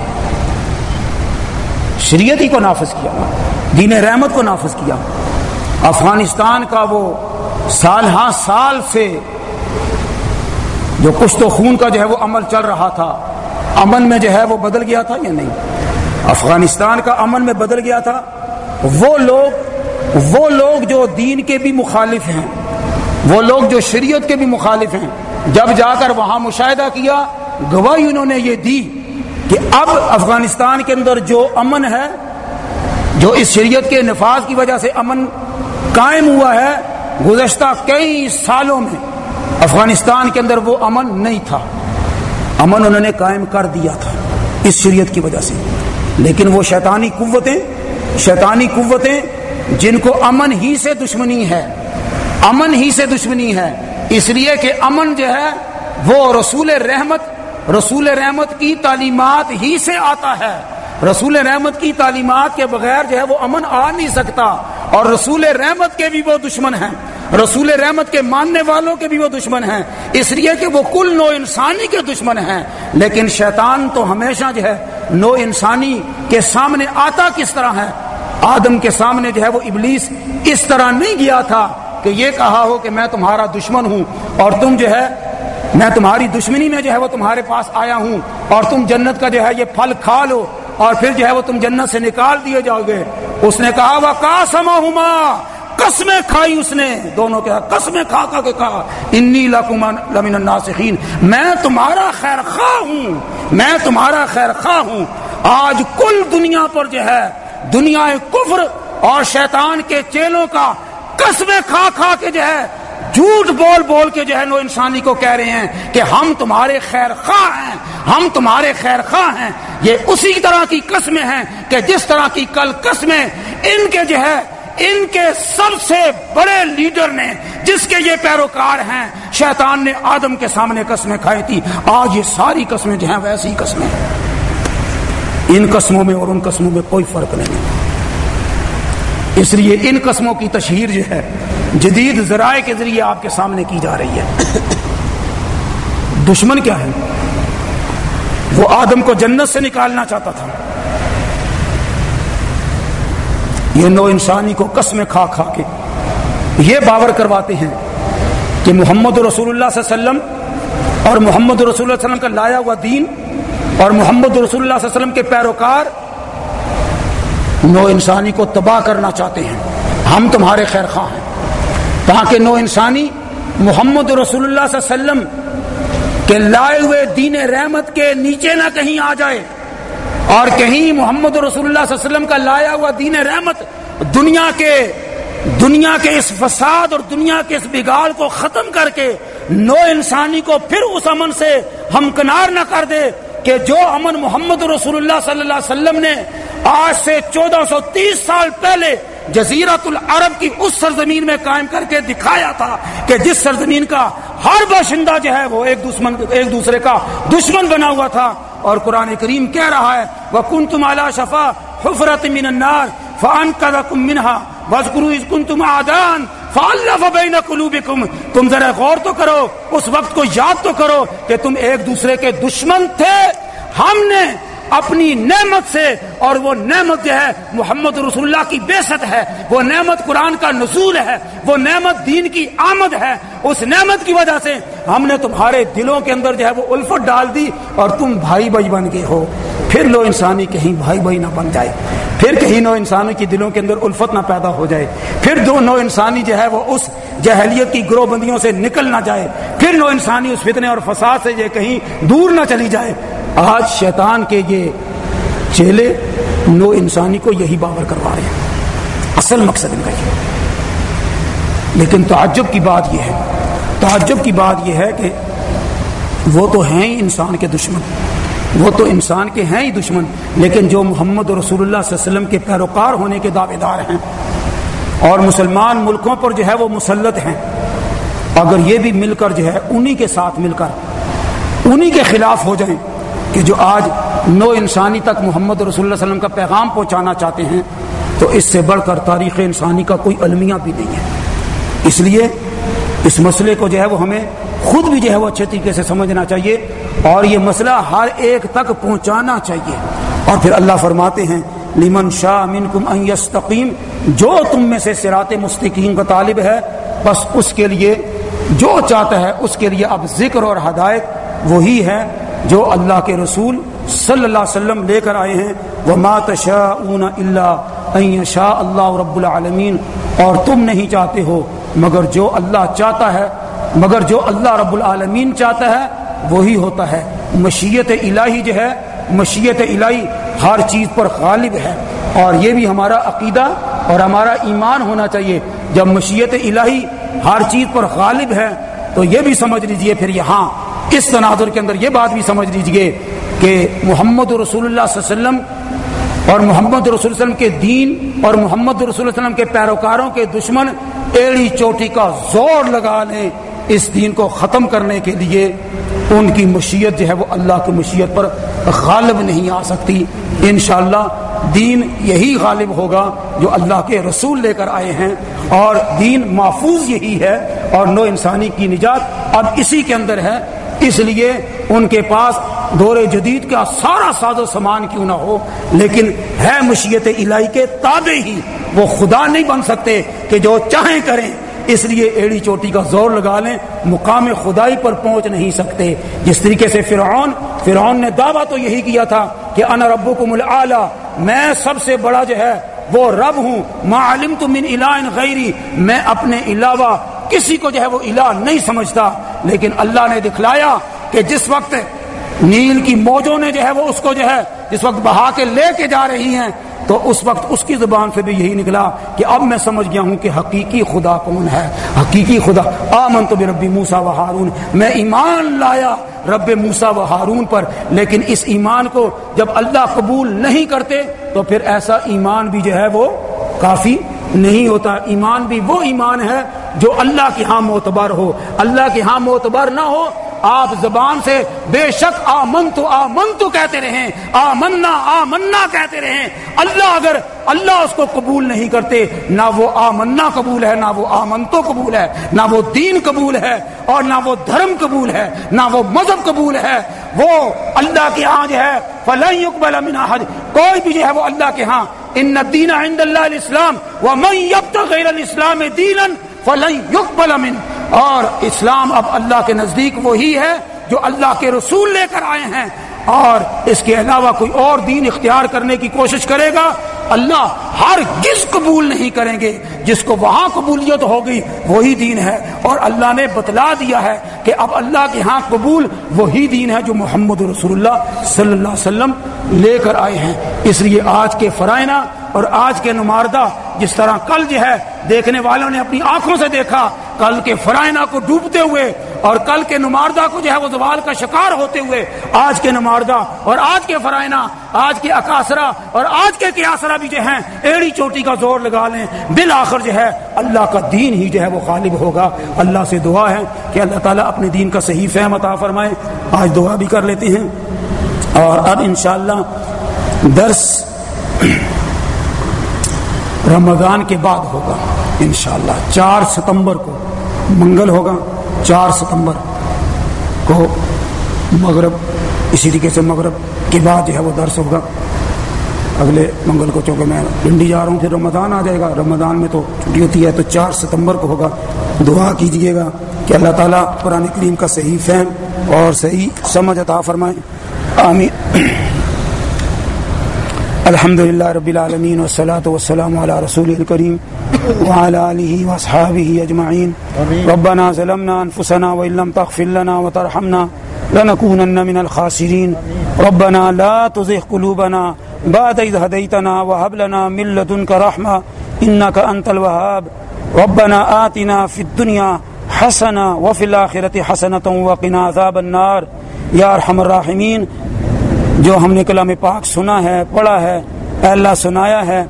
شریعت ہی کو نافذ کیا۔ دین رحمت کو نافذ کیا۔ افغانستان کا وہ سال ہاں سال سے جو کشت و خون کا جو ہے وہ عمل چل رہا تھا۔ امن میں جو ہے وہ بدل گیا تھا یا نہیں؟ افغانستان کا امن میں بدل گیا تھا۔ وہ لوگ وہ لوگ جو دین کے بھی مخالف ہیں، وہ لوگ جو شریعت کے بھی مخالف ہیں، جب جا کر وہاں مشاہدہ کیا، گواہی انہوں نے یہ دی کہ اب افغانستان کے اندر جو امن ہے، جو اس شریعت کے نفاذ کی وجہ سے امن قائم ہوا ہے، گزشتہ کئی سالوں میں افغانستان کے اندر وہ امن نہیں تھا۔ امن انہوں نے قائم کر دیا تھا اس شریعت کی وجہ سے۔ لیکن وہ شیطانی قوتیں شیطانی قوتیں جن کو امن ہی سے دشمنی ہے، امن ہی سے دشمنی ہے۔ اس لیے کہ امن جو ہے، وہ رسول رحمت رسول رحمت کی تعلیمات ہی سے آتا ہے۔ رسول رحمت کی تعلیمات کے بغیر جو ہے، وہ امن آ نہیں سکتا۔ اور رسول رحمت کے بھی وہ دشمن ہیں۔ رسول رحمت کے ماننے والوں کے بھی وہ دشمن ہیں۔ اس لیے کہ وہ کل نو انسانی کے دشمن ہیں۔ لیکن شیطان تو ہمیشہ جو ہے نو انسانی کے سامنے آتا کس طرح ہے؟ آدم کے سامنے جو ہے وہ ابلیس اس طرح نہیں گیا تھا کہ یہ کہا ہو کہ میں تمہارا دشمن ہوں اور تم جو ہے میں تمہاری دشمنی میں جو ہے وہ تمہارے پاس آیا ہوں اور تم جنت کا جو ہے یہ پھل کھا لو اور پھر جو ہے وہ تم جنت سے نکال دیے جاؤ گے۔ اس نے کہا وہ کا سما قسمیں کھائی اس نے، دونوں کے ہاں قسمیں کھا کھا کے کہا، انی لمن الناسخین. میں تمہارا خیر خواہ ہوں، میں تمہارا خیر خواہ ہوں۔ آج کل دنیا پر جو ہے، دنیا کفر اور شیطان کے چیلوں کا قسمیں کھا کھا کے جو ہے، جھوٹ بول بول کے جو ہے، نو انسانی کو کہہ رہے ہیں کہ ہم تمہارے خیر خواہ ہیں، ہم تمہارے خیر خواہ ہیں۔ یہ اسی طرح کی قسمیں ہیں کہ جس طرح کی کل قسمیں، ان کے جو ہے ان کے سب سے بڑے لیڈر نے جس کے یہ پیروکار ہیں، شیطان نے آدم کے سامنے قسمیں کھائی تھی۔ آج یہ ساری قسمیں جو ہیں، ویسی قسمیں۔ ان قسموں میں اور ان قسموں میں کوئی فرق نہیں۔ اس لیے ان قسموں کی تشہیر جو ہے، جدید ذرائع کے ذریعے آپ کے سامنے کی جا رہی ہے۔ دشمن کیا ہے؟ وہ آدم کو جنت سے نکالنا چاہتا تھا۔ یہ نو انسانی کو قسمیں کھا کھا کے یہ باور کرواتے ہیں کہ محمد رسول اللہ صلی اللہ علیہ وسلم اور محمد رسول اللہ علیہ وسلم کا لایا ہوا دین اور محمد رسول اللہ صلی اللہ علیہ وسلم کے پیروکار نو انسانی کو تباہ کرنا چاہتے ہیں۔ ہم تمہارے خیر خواہ ہیں۔ تاکہ نو انسانی محمد رسول اللہ صلی اللہ علیہ وسلم کے لائے ہوئے دین رحمت کے نیچے نہ کہیں آ جائے۔ اور کہیں محمد رسول اللہ صلی اللہ علیہ وسلم کا لایا ہوا دین رحمت دنیا کے دنیا کے اس فساد اور دنیا کے اس بگاڑ کو ختم کر کے نو انسانی کو پھر اس امن سے ہم کنار نہ کر دے کہ جو امن محمد رسول اللہ صلی اللہ علیہ وسلم نے آج سے چودہ سو تیس سال پہلے جزیرت العرب کی اس سرزمین میں قائم کر کے دکھایا تھا کہ جس سرزمین کا ہر باشندہ جو ہے وہ ایک دشمن ایک دوسرے کا دشمن بنا ہوا تھا۔ اور قرآن کریم کہہ رہا ہے وہ کن تم اعلیٰ شفا حفرت من النار فان کا رقم منہا بس گرو کن تم آدان قلوبکم تم ذرا غور تو کرو، اس وقت کو یاد تو کرو کہ تم ایک دوسرے کے دشمن تھے۔ ہم نے اپنی نعمت سے اور وہ نعمت جو ہے محمد رسول اللہ کی بےست ہے، وہ نعمت قرآن کا نزول ہے، وہ نعمت دین کی آمد ہے۔ اس نعمت کی وجہ سے ہم نے تمہارے دلوں کے اندر جو ہے وہ الفت ڈال دی اور تم بھائی بھائی بن گئے ہو۔ پھر نو انسانی کہیں بھائی بھائی نہ بن جائے۔ پھر کہیں نو انسانی کی دلوں کے اندر الفت نہ پیدا ہو جائے۔ پھر دو نو انسانی جو ہے وہ اس جہلیت کی گروہ بندیوں سے نکل نہ جائے۔ پھر نو انسانی اس فتنے اور فساد سے یہ کہیں دور نہ چلی جائے۔ آج شیطان کے یہ چیلے نو انسانی کو یہی باور کروا رہے ہیں۔ اصل مقصد ان کا یہ لیکن تعجب کی بات یہ ہے، تعجب کی بات یہ ہے کہ وہ تو ہیں ہی انسان کے دشمن۔ وہ تو انسان کے ہیں ہی دشمن، لیکن جو محمد رسول اللہ صلی اللہ علیہ وسلم کے پیروکار ہونے کے دعوے دار ہیں۔ اور مسلمان ملکوں پر جو ہے وہ مسلط ہیں۔ اگر یہ بھی مل کر جو ہے انہی کے ساتھ مل کر، انہی کے خلاف ہو جائیں۔ کہ جو آج نو انسانی تک محمد رسول اللہ علیہ وسلم کا پیغام پہنچانا چاہتے ہیں، تو اس سے بڑھ کر تاریخ انسانی کا کوئی المیہ بھی نہیں ہے۔ اس لیے اس مسئلے کو جو ہے وہ ہمیں خود بھی جو ہے وہ اچھے طریقے سے سمجھنا چاہیے اور یہ مسئلہ ہر ایک تک پہنچانا چاہیے۔ اور پھر اللہ فرماتے ہیں لیمن شاہ منکم ان یستقیم، جو تم میں سے سرات مستقیم کا طالب ہے، بس اس کے لیے جو چاہتا ہے، اس کے لیے اب ذکر اور ہدایت وہی ہے۔ جو اللہ کے رسول صلی اللہ علیہ وسلم لے کر آئے ہیں وہ مات شاہ اللہ شاہ اللہ رب العالمین اور تم نہیں چاہتے ہو، مگر جو اللہ چاہتا ہے، مگر جو اللہ رب العالمین چاہتا ہے، وہی ہوتا ہے۔ مشیت الہی جو ہے، مشیت الہی ہر چیز پر غالب ہے۔ اور یہ بھی ہمارا عقیدہ اور ہمارا ایمان ہونا چاہیے۔ جب مشیت الہی ہر چیز پر غالب ہے، تو یہ بھی سمجھ لیجیے پھر یہاں۔ اس تناظر کے اندر یہ بات بھی سمجھ لیجیے کہ محمد رسول اللہ صلی اللہ علیہ وسلم اور محمد رسول اللہ علیہ وسلم کے دین اور محمد رسول اللہ علیہ وسلم کے پیروکاروں کے دشمن ایڑی چوٹی کا زور لگا لیں اس دین کو ختم کرنے کے لیے، ان کی مشیت جو ہے وہ اللہ کی مشیت پر غالب نہیں آ سکتی۔ انشاءاللہ دین یہی غالب ہوگا جو اللہ کے رسول لے کر آئے ہیں اور دین محفوظ یہی ہے اور نو انسانی کی نجات اب اسی کے اندر ہے۔ اس لیے ان کے پاس دور جدید کا سارا ساز و سامان کیوں نہ ہو، لیکن ہے مشیت الہی کے تابع ہی، وہ خدا نہیں بن سکتے کہ جو چاہیں کریں۔ اس لیے ایڑی چوٹی کا زور لگا لیں، مقام خدائی پر پہنچ نہیں سکتے۔ جس طریقے سے فرعون فرعون نے دعویٰ تو یہی کیا تھا کہ انا ربکم العالی میں سب سے بڑا جو ہے، وہ رب ہوں۔ ما علمت من الہ غیری، میں اپنے علاوہ کسی کو جو ہے وہ الہ نہیں سمجھتا۔ لیکن اللہ نے دکھلایا کہ جس وقت نیل کی موجوں نے جو ہے وہ اس کو جو ہے جس وقت بہا کے لے کے جا رہی ہیں، تو اس وقت اس کی زبان سے بھی یہی نکلا کہ اب میں سمجھ گیا ہوں کہ حقیقی خدا کون ہے۔ حقیقی خدا آمن تو ربی موسا و ہارون میں ایمان لایا رب موسا و ہارون پر، لیکن اس ایمان کو جب اللہ قبول نہیں کرتے، تو پھر ایسا ایمان بھی جو ہے وہ کافی نہیں ہوتا۔ ایمان بھی وہ ایمان ہے جو اللہ کے ہاں معتبر ہو، اللہ کے ہاں معتبر نہ ہو، آپ زبان سے بے شک آمن تو آمن تو کہتے رہیں آمنا آمنا کہتے رہیں۔ اللہ اگر اللہ اس کو قبول نہیں کرتے، نہ وہ آمنا قبول ہے، نہ وہ آمن تو قبول ہے، نہ وہ دین قبول ہے اور نہ وہ دھرم قبول ہے، نہ وہ مذہب قبول ہے۔ وہ اللہ کے ہاں جو ہے، فلن يقبل من احد۔ کوئی بھی جو ہے وہ اللہ کے ہاں۔ ان الدین عند اللہ الاسلام، ومن يبتغي غیر الاسلام دینا فلن يقبل منه اور اسلام اب اللہ کے نزدیک وہی ہے جو اللہ کے رسول لے کر آئے ہیں اور اس کے علاوہ کوئی اور دین اختیار کرنے کی کوشش کرے گا اللہ ہر کس قبول نہیں کریں گے۔ جس کو وہاں قبولیت ہوگی وہی دین ہے۔ اور اللہ نے بتلا دیا ہے کہ اب اللہ کے ہاں قبول وہی دین ہے جو محمد رسول اللہ صلی اللہ علیہ وسلم لے کر آئے ہیں۔ اس لیے آج کے فرائنہ اور آج کے نماردہ جس طرح کل جو ہے، دیکھنے والوں نے اپنی آنکھوں سے دیکھا، کل کے فرائنہ کو ڈوبتے ہوئے اور کل کے نماردہ کو جو ہے وہ زوال کا شکار ہوتے ہوئے آج کے نماردہ اور آج کے فرائنہ آج کے اکاسرا اور آج کے کیاسرا بھی جو ہیں، ایڑی چوٹی کا زور لگا لیں۔ بالآخر جو ہے، اللہ کا دین ہی جو ہے وہ غالب ہوگا۔ اللہ سے دعا ہے کہ اللہ تعالیٰ اپنے دین کا صحیح فہم عطا فرمائے۔ آج دعا بھی کر لیتے ہیں۔ اور اب انشاءاللہ درس رمضان کے بعد ہوگا۔ انشاءاللہ چار ستمبر کو منگل ہوگا۔ چار ستمبر کو مغرب، اسی طریقے سے مغرب کے بعد جو ہے وہ درس ہوگا۔ اگلے منگل کو چونکہ میں پنڈی جا رہا ہوں، پھر رمضان آ جائے گا۔ رمضان میں تو چھٹی ہوتی ہے، تو چار ستمبر کو ہوگا۔ دعا کیجیے گا کہ اللہ تعالیٰ قرآن کریم کا صحیح فہم اور صحیح سمجھ عطا فرمائے۔ آمین۔ الحمد لله رب العالمين والصلاة والسلام على رسول الكريم وعلى آله وأصحابه أجمعين ربنا ظلمنا أنفسنا وإن لم تغفر لنا وترحمنا لنكونن من الخاسرين ربنا لا تزغ قلوبنا بعد إذ هديتنا وهب لنا من لدنك رحمة إنك أنت الوهاب. ربنا آتنا في الدنيا حسنة وفي الآخرة حسنة وقنا عذاب النار. یا ارحم الراحمین. جو ہم نے کلام پاک سنا ہے پڑھا ہے اللہ سنایا ہے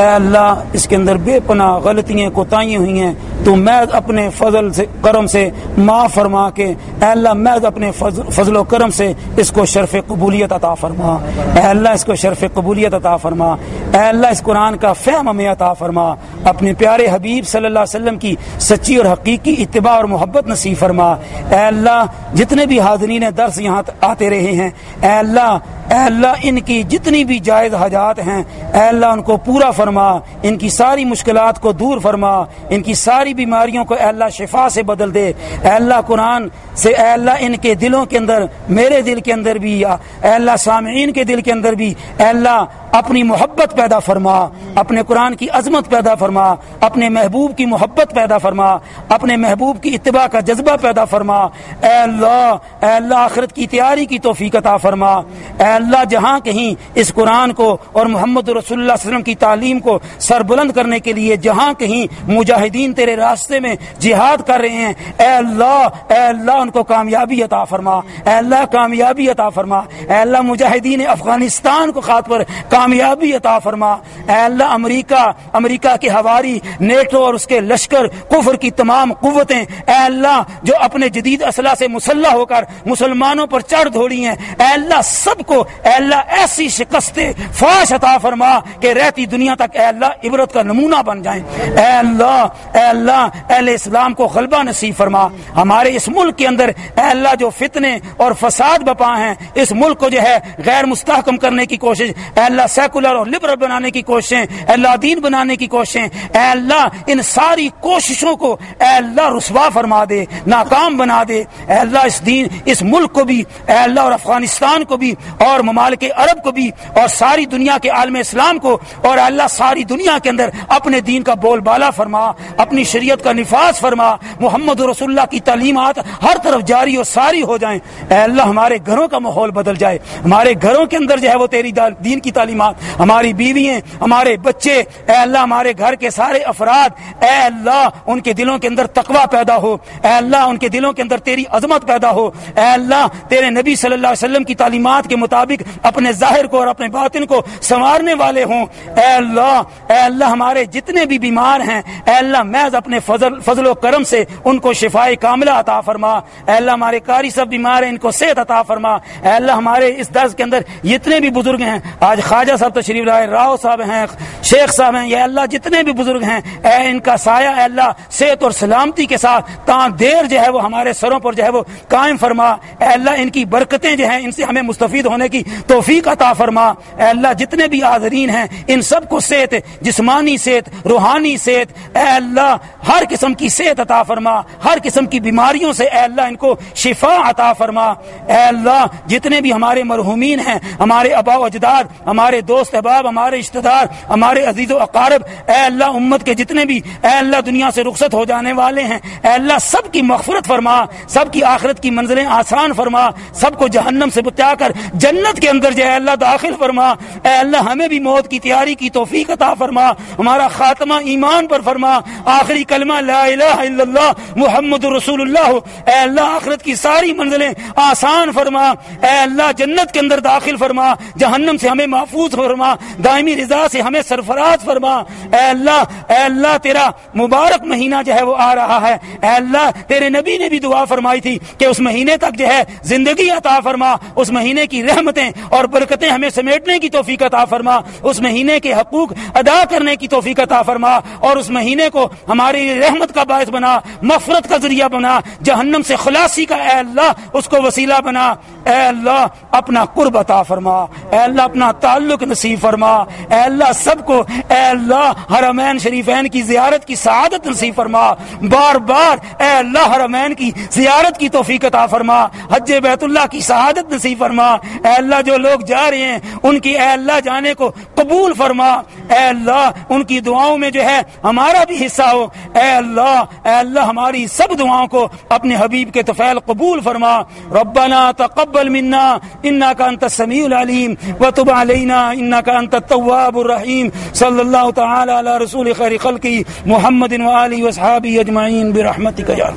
اے اللہ، اس کے اندر بے پناہ غلطیاں، کوتاہیاں ہوئی ہیں۔ تو میں اپنے فضل سے، کرم سے معاف فرما کے، اے اللہ میں اپنے فضل و کرم سے اس کو شرف قبولیت عطا فرما۔ اے اللہ، اس کو شرف قبولیت عطا فرما۔ اے اللہ، اس قرآن کا فہم ہمیں عطا فرما۔ اپنے پیارے حبیب صلی اللہ علیہ وسلم کی سچی اور حقیقی اتباع اور محبت نصیب فرما۔ اے اللہ، جتنے بھی حاضرین درس یہاں آتے رہے ہیں، اے اللہ اے اللہ، ان کی جتنی بھی جائز حاجات ہیں، اے اللہ، ان کو پورا فرما۔ ان کی ساری مشکلات کو دور فرما، ان کی ساری بیماریوں کو اے اللہ شفا سے بدل دے۔ اے اللہ قرآن سے، اے اللہ ان کے دلوں کے اندر، میرے دل کے اندر بھی اے اللہ سامعین کے دل کے اندر بھی، اے اللہ اپنی محبت پیدا فرما، اپنے قرآن کی عظمت پیدا فرما، اپنے محبوب کی محبت پیدا فرما، اپنے محبوب کی اتباع کا جذبہ پیدا فرما۔ اے اللہ اے اللہ، آخرت کی تیاری کی توفیق عطا فرما۔ اے اللہ، جہاں کہیں اس قرآن کو اور محمد رسول اللہ علیہ وسلم کی تعلیم کو سر بلند کرنے کے لیے، جہاں کہیں مجاہدین تیرے راستے میں جہاد کر رہے ہیں، اے اللہ اے اللہ، ان کو کامیابی عطا فرما۔ اے اللہ، کامیابی عطا فرما۔ اے اللہ، مجاہدین افغانستان کو خاط پر کامیابی عطا فرما۔ اے اللہ، امریکہ امریکہ کے ہواری نیٹو اور اس کے لشکر، کفر کی تمام قوتیں۔ اے اللہ، جو اپنے جدید اسلحہ سے مسلح ہو کر مسلمانوں پر چڑھ دھوڑی ہیں۔ اے اللہ، سب کو، اے اللہ، ایسی شکست فاش عطا فرما کہ رہتی دنیا تک اے اللہ عبرت کا نمونہ بن جائیں۔ اے اللہ اے اللہ، اہل اسلام کو غلبہ نصیب فرما۔ ہمارے اس ملک کے اندر اے اللہ جو فتنے اور فساد بپا ہیں، اس ملک کو جو ہے غیر مستحکم کرنے کی کوشش، اے اللہ سیکولر اور لبرل بنانے کی کوششیں، اے اللہ دین بنانے کی کوششیں، اے اللہ ان ساری کوششوں کو اے اللہ رسوا فرما دے، ناکام بنا دے۔ اے اللہ اس دین، اس ملک کو بھی، اے اللہ اور افغانستان کو بھی، اور ممالک عرب کو بھی، اور ساری دنیا کے عالم اسلام کو، اور اللہ ساری دنیا کے اندر اپنے دین کا بول بالا فرما، اپنی شریعت کا نفاذ فرما، محمد رسول اللہ کی تعلیمات ہر طرف جاری اور ساری ہو جائیں۔ اے اللہ ہمارے گھروں کا ماحول بدل جائے، ہمارے گھروں کے اندر جو ہے وہ تیری دین کی تعلیم تعلیمات ہماری بیویاں، ہمارے بچے، اے اللہ ہمارے گھر کے سارے افراد، اے اللہ ان کے دلوں کے اندر تقوی پیدا ہو، اے اللہ ان کے دلوں کے اندر تیری عظمت پیدا ہو، اے اللہ تیرے نبی صلی اللہ علیہ وسلم کی تعلیمات کے مطابق اپنے ظاہر کو اور اپنے باطن کو سنوارنے والے ہوں۔ اے اللہ اے اللہ ہمارے جتنے بھی بیمار ہیں، اے اللہ محض اپنے فضل فضل و کرم سے ان کو شفائی کاملہ عطا فرما۔ اے اللہ ہمارے کاری سب بیمار ہیں، ان کو صحت عطا فرما۔ اے اللہ ہمارے اس درس کے اندر جتنے بھی بزرگ ہیں، آج خواجہ صاحب تشریف لائے، راؤ صاحب ہیں، شیخ صاحب ہیں یا اللہ جتنے بھی بزرگ ہیں، اے ان کا سایہ، اے اللہ صحت اور سلامتی کے ساتھ، تاں دیر جو ہے وہ ہمارے سروں پر جو ہے وہ قائم فرما، اے اللہ ان کی برکتیں جو ہیں، ان سے ہمیں مستفید ہونے کی توفیق عطا فرما، اے اللہ جتنے بھی حاضرین ہیں، ان سب کو صحت، جسمانی صحت، روحانی صحت، اے اللہ ہر قسم کی صحت عطا فرما، ہر قسم کی بیماریوں سے اے اللہ ان کو شفا عطا فرما، اے اللہ جتنے بھی ہمارے مرحومین ہیں، ہمارے ابا و اجداد، ہمارے دوست احباب، ہمارے رشتہ دار، ہمارے عزیز و اقارب، اے اللہ امت کے جتنے بھی، اے اللہ دنیا سے رخصت ہو جانے والے ہیں، اے اللہ سب کی مغفرت فرما، سب کی آخرت کی منزلیں آسان فرما، سب کو جہنم سے بتا کر جنت کے اندر جو اللہ داخل فرما، اے اللہ ہمیں بھی موت کی تیاری کی توفیق عطا فرما، ہمارا خاتمہ ایمان پر فرما، آخری کلمہ لا الہ الا اللہ محمد رسول اللہ، اے اللہ آخرت کی ساری منزلیں آسان فرما، اے اللہ جنت کے اندر داخل فرما، جہنم سے ہمیں محفوظ فرما، دائمی رضا سے ہمیں سرفراز فرما، اے اللہ اے اللہ تیرا مبارک مہینہ جو ہے وہ آ رہا ہے، اے اللہ تیرے نبی نے بھی دعا فرمائی تھی کہ اس مہینے تک جو ہے زندگی عطا فرما، اس مہینے کی رحمتیں اور برکتیں ہمیں سمیٹنے کی توفیق عطا فرما، اس مہینے کے حقوق ادا کرنے کی توفیق عطا فرما اور اس مہینے کو ہماری رحمت کا باعث بنا، مفرت کا ذریعہ بنا، جہنم سے خلاصی کا، اے اللہ، اس کو وسیلہ بنا، اے اللہ، اپنا قرب عطا فرما، اے اللہ، اپنا تعلق نصیب فرما۔ اے اللہ سب کو، اے اللہ حرمین شریفین کی زیارت کی سعادت نصیب فرما۔ بار بار اے اللہ حرمین کی زیارت کی توفیق عطا فرما۔ حج بیت اللہ کی سعادت نصیب فرما۔ اے اللہ جو لوگ جا رہے ہیں، ان کی اے اللہ جانے کو قبول فرما۔ اے اللہ ان کی دعاؤں میں جو ہے ہمارا بھی حصہ ہو۔ اے اللہ اے اللہ ہماری سب دعاؤں کو اپنے حبیب کے طفیل قبول فرما۔ ربنا تقبل منا انك انت السميع العليم وتب علينا انك انت التواب الرحيم. صلى الله تعالى على رسول خير خلقه محمد وآله واصحابه اجمعين برحمتك يا